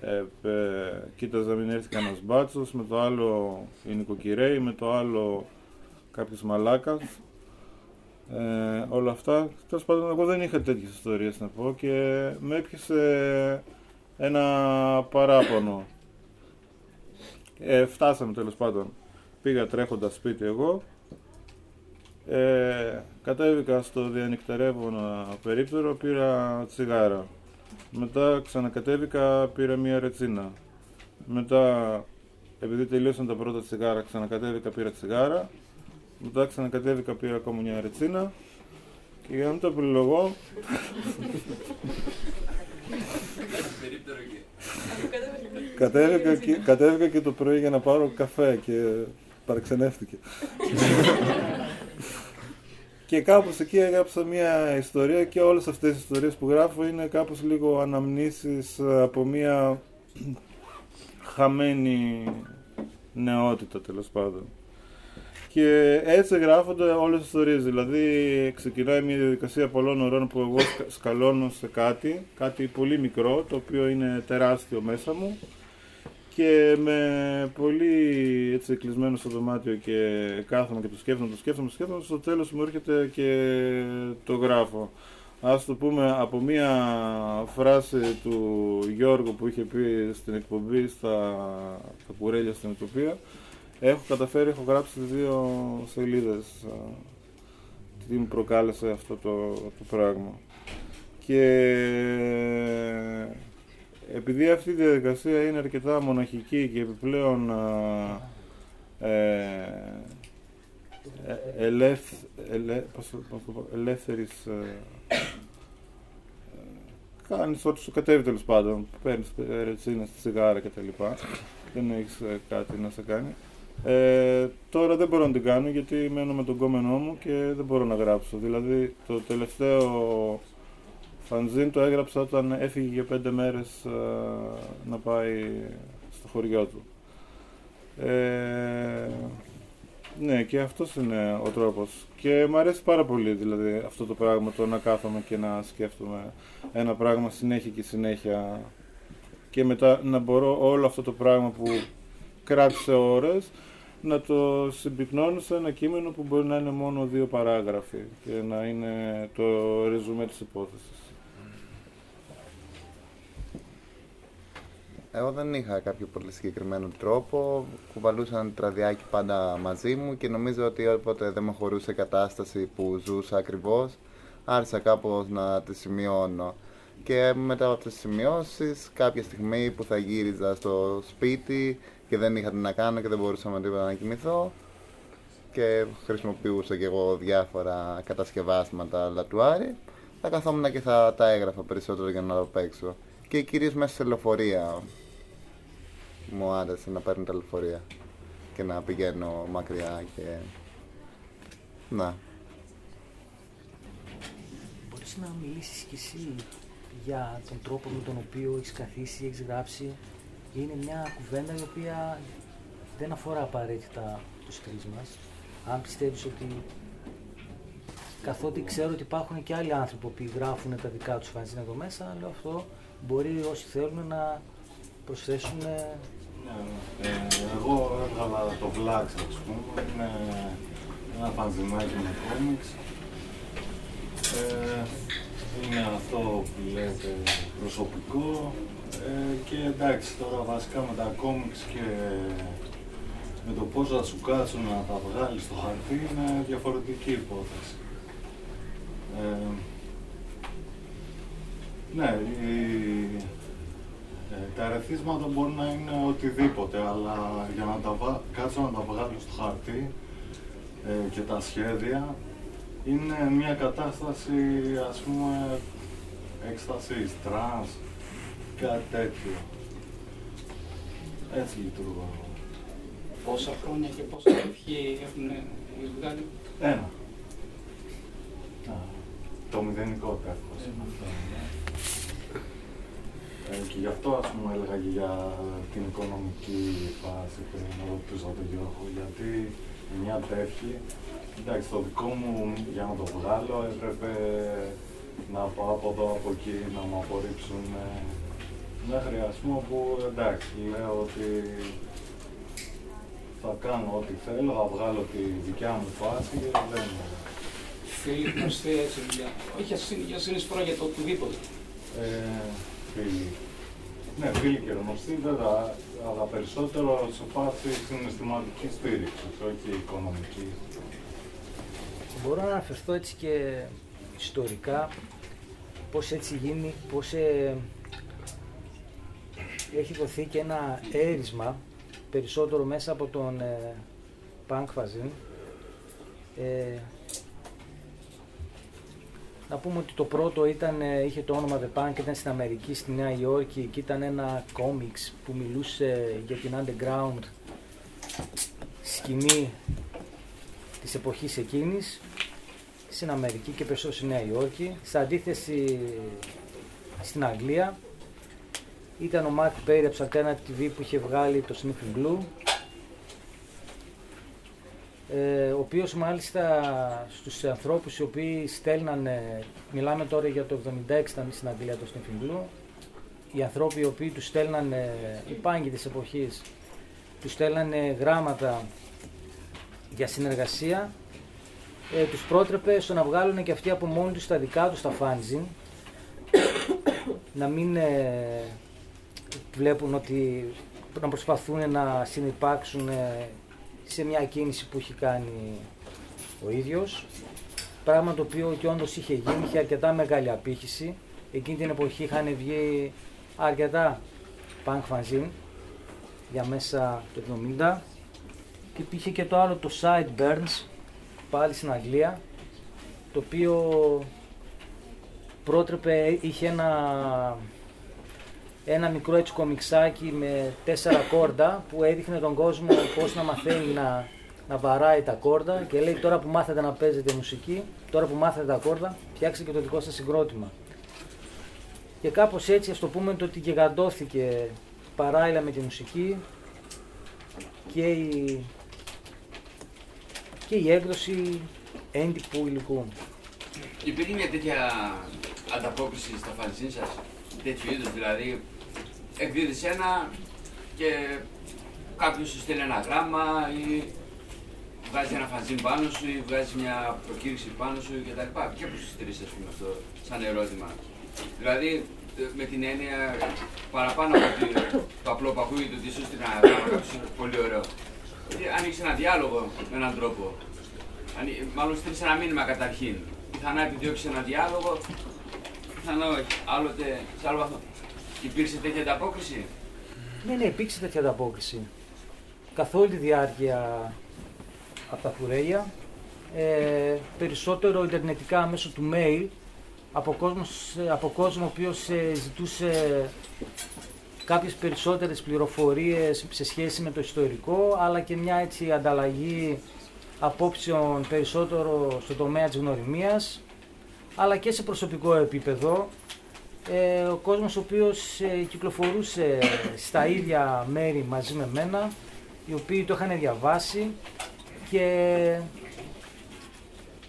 ε, ε, κοίταζα μην έρθει κανένας μπάτσος, με το άλλο η νοικοκυρέη, με το άλλο κάποιος μαλάκας. Ε, όλα αυτά. Τέλος πάντων, εγώ δεν είχα τέτοιες ιστορίες να πω και με έπιασε ένα παράπονο. Ε, φτάσαμε τέλος πάντων. Πήγα τρέχοντας σπίτι εγώ. Ε, κατέβηκα στο διανυκτερεύον περίπτερο, πήρα τσιγάρα. Μετά ξανακατέβηκα, πήρα μία ρετσίνα. Μετά, επειδή τελείωσαν τα πρώτα τσιγάρα, ξανακατέβηκα, πήρα τσιγάρα. Μετά ξανακατέβηκα, πήρα ακόμα μια ρετσίνα. Και για να μην το επιλογώ... κατέβηκα, και, κατέβηκα και το πρωί για να πάρω καφέ και παραξενεύτηκε. Και κάπως εκεί έγραψα μια ιστορία και όλες αυτές τις ιστορίες που γράφω είναι κάπως λίγο αναμνήσεις από μια χαμένη νεότητα τέλος πάντων. Και έτσι γράφονται όλες τις ιστορίες, δηλαδή ξεκινάει μια διαδικασία πολλών ωρών που εγώ σκαλώνω σε κάτι, κάτι πολύ μικρό, το οποίο είναι τεράστιο μέσα μου και με πολύ έτσι κλεισμένο στο δωμάτιο και κάθομαι και το σκέφτομαι, το σκέφτομαι, το σκέφτομαι, στο τέλος μου έρχεται και το γράφω. Ας το πούμε από μία φράση του Γιώργου που είχε πει στην εκπομπή στα τα κουρέλια στην Ετοπία, έχω καταφέρει, έχω γράψει δύο σελίδες τι μου προκάλεσε αυτό το, το πράγμα. Και επειδή αυτή η διαδικασία είναι αρκετά μοναχική και επιπλέον ε, ε, ελεύθ, ελε, ελεύθερης ε, κάνεις ό,τι σου κατέβει τέλος πάντων, παίρνεις ρετσίνα στη τσιγάρα κτλ. δεν έχεις κάτι να σε κάνει. Ε, τώρα δεν μπορώ να την κάνω γιατί μένω με τον κόμενό μου και δεν μπορώ να γράψω. Δηλαδή το τελευταίο Φανζίν το έγραψα όταν έφυγε για πέντε μέρες ε, να πάει στο χωριό του. Ε, ναι, και αυτός είναι ο τρόπος. Και μου αρέσει πάρα πολύ δηλαδή αυτό το πράγμα, το να κάθομαι και να σκέφτομαι ένα πράγμα συνέχεια και συνέχεια και μετά να μπορώ όλο αυτό το πράγμα που κράτησε ώρες να το συμπυκνώνω σε ένα κείμενο που μπορεί να είναι μόνο δύο παράγραφοι και να είναι το ρεζουμέ της υπόθεσης. Εγώ δεν είχα κάποιο πολύ συγκεκριμένο τρόπο. Κουβαλούσα ένα τραδιάκι πάντα μαζί μου και νομίζω ότι όποτε δεν με χωρούσε η κατάσταση που ζούσα ακριβώς, άρχισα κάπως να τη σημειώνω. Και μετά από αυτές τις σημειώσεις, κάποια στιγμή που θα γύριζα στο σπίτι και δεν είχα τι να κάνω και δεν μπορούσα με τίποτα να κοιμηθώ και χρησιμοποιούσα και εγώ διάφορα κατασκευάσματα λατουάρι, θα καθόμουν και θα τα έγραφα περισσότερο για να το παίξω. Και κυρίως μέσα σε λεωφορεία μου άρεσε να παίρνω τα λεωφορεία και να πηγαίνω μακριά και... Να. Μπορείς να μιλήσεις κι εσύ για τον τρόπο με τον οποίο έχεις καθίσει, έχεις γράψει; Είναι μια κουβέντα η οποία δεν αφορά απαραίτητα τους τρεις μας. Αν πιστεύεις ότι καθότι ξέρω ότι υπάρχουν και άλλοι άνθρωποι που γράφουν τα δικά τους φανζίνα εδώ μέσα, αλλά αυτό μπορεί όσοι θέλουν να προσθέσουν ναι, ναι. Εγώ έβγαλα το Βλάξ, ας πούμε, είναι ένα φανζινάκι με κόμιξ. Ε, είναι αυτό που λέτε προσωπικό ε, και εντάξει τώρα βασικά με τα κόμιξ και με το πώς θα σου κάτσουν να τα βγάλεις στο χαρτί είναι διαφορετική υπόθεση. Ε, ναι, η, ε, τα ερεθίσματα μπορεί να είναι οτιδήποτε, αλλά για να τα βα... κάτσω να τα βγάλω στο χαρτί ε, και τα σχέδια είναι μια κατάσταση ας πούμε έκστασης, trance, κάτι τέτοιο. Έτσι λειτουργώ. Πόσα χρόνια και πόσα τεύχη έχουν βγάλει. Ένα. Α, το μηδενικό τεύχος. Ε, και γι' αυτό ας πούμε έλεγα και για την οικονομική φάση πριν να ρωτούσα τον Γιώργο, γιατί μια τεύχη, εντάξει το δικό μου για να το βγάλω έπρεπε να πάω από εδώ από εκεί να μου απορρίψουν μέχρι ας πούμε που εντάξει λέω ότι θα κάνω ό,τι θέλω, θα βγάλω τη δικιά μου φάση και δεν Φίλοι γνωστοί έτσι για, όχι για συνεισφορά για το οτιδήποτε. Ε, φίλοι. Ναι, φίλοι και γνωστοί, βέβαια, αλλά περισσότερο σε φάση συναισθηματική στήριξη, όχι οικονομική. Μπορώ να αναφερθώ έτσι και ιστορικά πώς έτσι γίνει, πώς ε, έχει δοθεί και ένα έρισμα περισσότερο μέσα από τον ε, Punk Fazin. Ε, να πούμε ότι το πρώτο ήταν, ε, είχε το όνομα The Punk, ήταν στην Αμερική, στη Νέα Υόρκη και ήταν ένα κόμιξ που μιλούσε για την underground σκηνή της εποχής εκείνης στην Αμερική και περισσότερο στη Νέα Υόρκη. Σε αντίθεση στην Αγγλία ήταν ο Mark Perry από Alternative TV που είχε βγάλει το Sniffing Blue ε, ο οποίος μάλιστα στους ανθρώπους οι οποίοι στέλνανε, μιλάμε τώρα για το 76 ήταν στην Αγγλία το Sniffing Blue, οι άνθρωποι οι οποίοι τους στέλνανε, οι πάγκοι της εποχής, τους στέλνανε γράμματα για συνεργασία, ε, τους πρότρεπε στο να βγάλουν και αυτοί από μόνοι τους τα δικά τους τα fanzine, να μην ε, βλέπουν ότι να προσπαθούν να συνεπάρξουν σε μια κίνηση που έχει κάνει ο ίδιος. Πράγμα το οποίο και όντως είχε γίνει, είχε αρκετά μεγάλη απήχηση. Εκείνη την εποχή είχαν βγει αρκετά punk fanzine για μέσα το 70 και υπήρχε και το άλλο το Sideburns πάλι στην Αγγλία το οποίο πρότρεπε είχε ένα ένα μικρό έτσι κομιξάκι με τέσσερα κόρτα που έδειχνε τον κόσμο πώς να μαθαίνει να, να βαράει τα κόρτα και λέει τώρα που μάθετε να παίζετε μουσική, τώρα που μάθετε τα κόρτα, φτιάξτε και το δικό σας συγκρότημα. Και κάπως έτσι ας το πούμε το ότι γιγαντώθηκε παράλληλα με τη μουσική και η, και η έκδοση έντυπου υλικού. Υπήρχε μια τέτοια ανταπόκριση στα φανσίν σας, τέτοιου είδους δηλαδή, εκδίδεις ένα και κάποιος σου στέλνει ένα γράμμα ή βγάζει ένα φανζίν πάνω σου ή βγάζει μια προκήρυξη πάνω σου κτλ. Και πώς στηρίζεις ας πούμε αυτό σαν ερώτημα. Δηλαδή με την έννοια παραπάνω από το απλό που ακούγεται ότι σου στείλει ένα γράμμα κάποιος είναι πολύ ωραίο. Γιατί ανοίξεις ένα διάλογο με έναν τρόπο. Μάλλον στείλεις ένα μήνυμα καταρχήν. Πιθανά επιδιώξεις ένα διάλογο, πιθανά όχι. Άλλοτε σε άλλο βαθμό. Υπήρξε τέτοια ανταπόκριση; Ναι, ναι, υπήρξε τέτοια ανταπόκριση. Καθ' όλη τη διάρκεια από τα κουρέλια. Ε, περισσότερο ιντερνετικά μέσω του mail από, κόσμος, από κόσμο ο οποίος ε, ζητούσε κάποιες περισσότερες πληροφορίες σε σχέση με το ιστορικό αλλά και μια έτσι ανταλλαγή απόψεων περισσότερο στο τομέα της γνωριμίας αλλά και σε προσωπικό επίπεδο ε, ο κόσμος ο οποίος ε, κυκλοφορούσε στα ίδια μέρη μαζί με μένα, οι οποίοι το είχαν διαβάσει και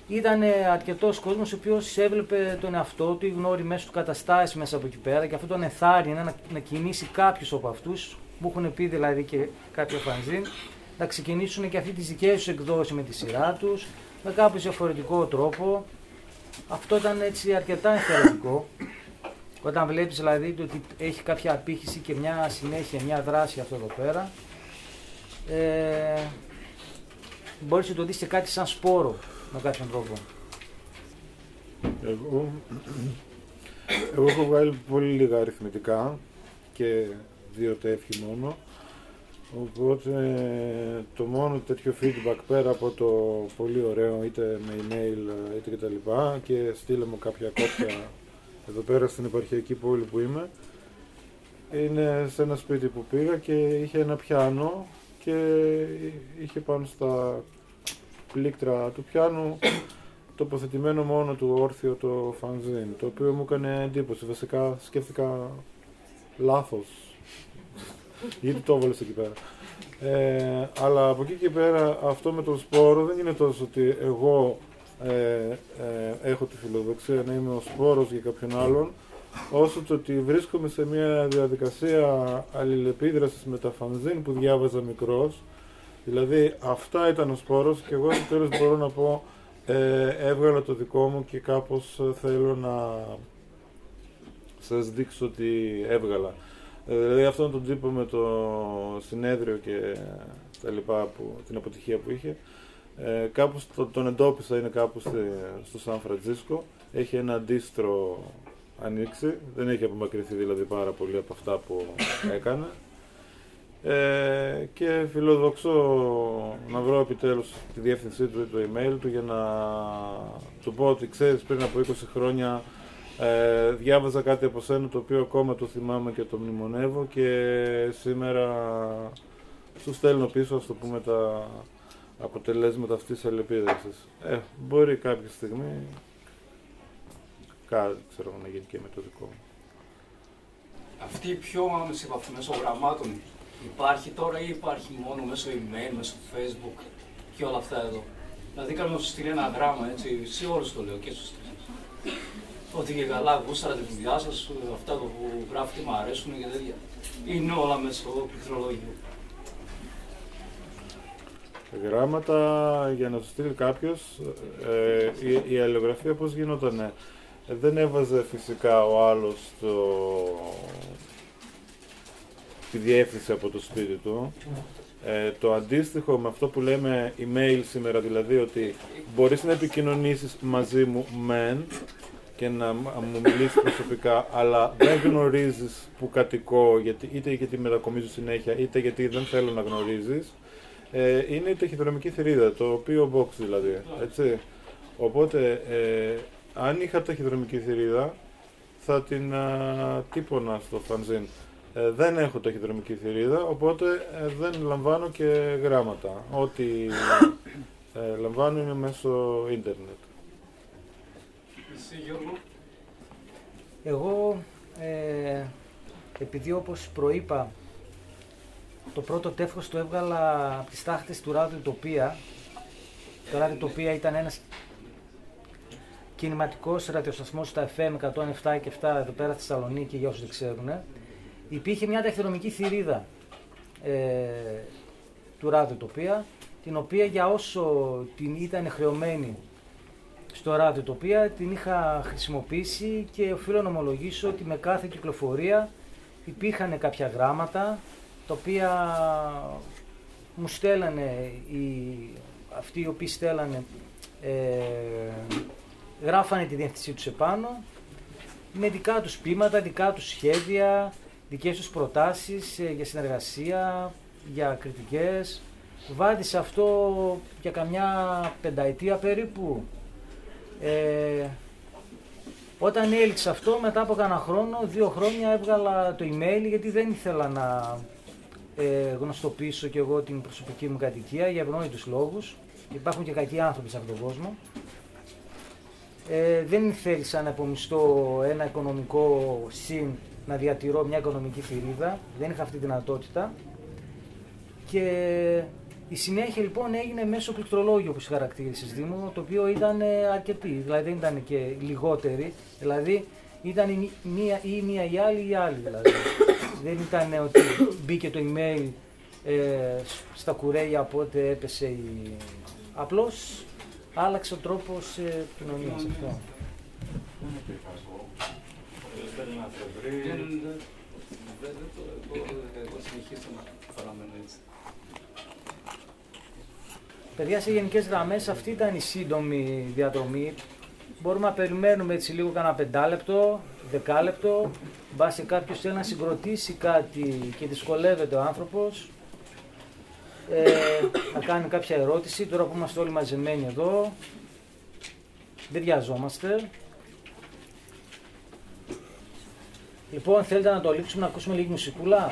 ήταν αρκετός κόσμος ο οποίος έβλεπε τον εαυτό του, γνώρι μέσα του καταστάσεις μέσα από εκεί πέρα και αυτό τον εθάρρυνε να, να κινήσει κάποιους από αυτούς που έχουν πει δηλαδή και κάποιο φανζίν να ξεκινήσουν και αυτοί τις δικές τους εκδόσεις με τη σειρά τους με κάποιο διαφορετικό τρόπο Αυτό ήταν έτσι αρκετά ενθαρρυντικό. Όταν βλέπεις δηλαδή το ότι έχει κάποια απήχηση και μια συνέχεια, μια δράση αυτό εδώ πέρα, ε, μπορείς να το δεις και κάτι σαν σπόρο με κάποιον τρόπο. Εγώ, εγώ έχω βγάλει πολύ λίγα αριθμητικά και δύο τεύχη μόνο. Οπότε το μόνο τέτοιο feedback πέρα από το πολύ ωραίο είτε με email είτε και τα λοιπά και στείλε μου κάποια κόπια εδώ πέρα στην επαρχιακή πόλη που είμαι είναι σε ένα σπίτι που πήγα και είχε ένα πιάνο και είχε πάνω στα πλήκτρα του πιάνου τοποθετημένο μόνο του όρθιο το φανζίν το οποίο μου έκανε εντύπωση. Βασικά σκέφτηκα λάθος γιατί το έβαλες εκεί πέρα. Ε, αλλά από εκεί και πέρα αυτό με τον σπόρο δεν είναι τόσο ότι εγώ ε, ε, έχω τη φιλοδοξία να είμαι ο σπόρος για κάποιον άλλον όσο το ότι βρίσκομαι σε μια διαδικασία αλληλεπίδρασης με τα φανζίν που διάβαζα μικρός δηλαδή αυτά ήταν ο σπόρος και εγώ στο τέλος μπορώ να πω ε, έβγαλα το δικό μου και κάπως θέλω να σας δείξω ότι έβγαλα. Ε, δηλαδή αυτόν τον τύπο με το συνέδριο και τα λοιπά, που, την αποτυχία που είχε, ε, κάπως το, τον εντόπισα, είναι κάπου στο Σαν Φραντζίσκο, έχει ένα αντίστρο ανοίξει, δεν έχει απομακρυνθεί δηλαδή πάρα πολύ από αυτά που έκανε. Ε, και φιλοδοξώ να βρω επιτέλους τη διεύθυνσή του ή το email του για να του πω ότι ξέρεις πριν από 20 χρόνια ε, διάβαζα κάτι από σένα το οποίο ακόμα το θυμάμαι και το μνημονεύω και σήμερα σου στέλνω πίσω, ας το πούμε, τα αποτελέσματα αυτής της αλληλεπίδρασης. Ε, μπορεί κάποια στιγμή κάτι, ξέρω, να γίνει και με το δικό μου. Αυτή η πιο άμεση επαφή μέσω γραμμάτων υπάρχει τώρα ή υπάρχει μόνο μέσω email, μέσω facebook και όλα αυτά εδώ; Δηλαδή κάνουμε να σου στείλει ένα γράμμα, έτσι, σε όλους το λέω και στους τρεις. Ότι και καλά, γούσταρα τη δουλειά σας, αυτά που γράφετε μου αρέσουν και τέτοια. Είναι όλα μέσα στο πληκτρολόγιο. Γράμματα για να σου στείλει κάποιος, ε, η, η αλληλογραφία πώς γινόταν. Ε, δεν έβαζε φυσικά ο άλλος το... τη διεύθυνση από το σπίτι του. Ε, το αντίστοιχο με αυτό που λέμε email σήμερα, δηλαδή ότι μπορείς να επικοινωνήσεις μαζί μου μεν, και να μου μιλήσεις προσωπικά, αλλά δεν γνωρίζεις που κατοικώ, γιατί, είτε γιατί μετακομίζω συνέχεια, είτε γιατί δεν θέλω να γνωρίζεις, ε, είναι η ταχυδρομική θηρίδα, το οποίο box δηλαδή. Έτσι. Οπότε, ε, αν είχα ταχυδρομική θηρίδα, θα την α, τύπωνα στο φανζίν. Ε, δεν έχω ταχυδρομική θηρίδα, οπότε ε, δεν λαμβάνω και γράμματα. Ό,τι ε, λαμβάνω είναι μέσω ίντερνετ. Εγώ, ε, επειδή όπως προείπα, το πρώτο τεύχος το έβγαλα από τις τάχτες του Ράδιο Τοπία. Το Ράδιο Τοπία ήταν ένας κινηματικός ραδιοσταθμός στα FM 107 και 7 εδώ πέρα στη Θεσσαλονίκη για όσους δεν ξέρουν. Υπήρχε μια ταχυδρομική θηρίδα ε, του Ράδιο Τοπία, την οποία για όσο την ήταν χρεωμένη στο ράδιο το οποία την είχα χρησιμοποιήσει και οφείλω να ομολογήσω ότι με κάθε κυκλοφορία υπήρχαν κάποια γράμματα τα οποία μου στέλνανε οι, αυτοί οι οποίοι στέλνανε ε, γράφανε τη διεύθυνσή τους επάνω με δικά τους πείματα, δικά τους σχέδια, δικές τους προτάσεις ε, για συνεργασία, για κριτικές. Βάδισε αυτό για καμιά πενταετία περίπου ε, όταν έληξε αυτό, μετά από κανένα χρόνο, δύο χρόνια έβγαλα το email γιατί δεν ήθελα να ε, γνωστοποιήσω και εγώ την προσωπική μου κατοικία για ευνόητους λόγους. Υπάρχουν και κακοί άνθρωποι σε αυτόν τον κόσμο. Ε, δεν θέλησα να επομιστώ ένα οικονομικό συν να διατηρώ μια οικονομική θηρίδα. Δεν είχα αυτή τη δυνατότητα. Και η συνέχεια λοιπόν έγινε μέσω πληκτρολόγιο που χαρακτήρισε Δήμο, το οποίο ήταν ε, αρκετή, δηλαδή δεν ήταν και λιγότερη, δηλαδή ήταν η μία ή μία η άλλη ή η άλλη δηλαδή. Δεν ήταν ότι μπήκε το email ε, στα κουρέλια οπότε έπεσε η... Απλώς άλλαξε ο τρόπος ε, επικοινωνίας αυτό. και κακό. Όποιος θέλει να σε βρει, Δεν δεν- δεν το εγώ- εγώ συνεχίζω να παραμένω έτσι. Παιδιά, σε γενικές γραμμές αυτή ήταν η σύντομη διαδρομή. Μπορούμε να περιμένουμε έτσι λίγο κανένα πεντάλεπτο, δεκάλεπτο. Μπάσει κάποιος θέλει να συγκροτήσει κάτι και δυσκολεύεται ο άνθρωπος. Ε, να κάνει κάποια ερώτηση. Τώρα που είμαστε όλοι μαζεμένοι εδώ, δεν βιαζόμαστε. Λοιπόν, θέλετε να το λήξουμε να ακούσουμε λίγη μουσικούλα;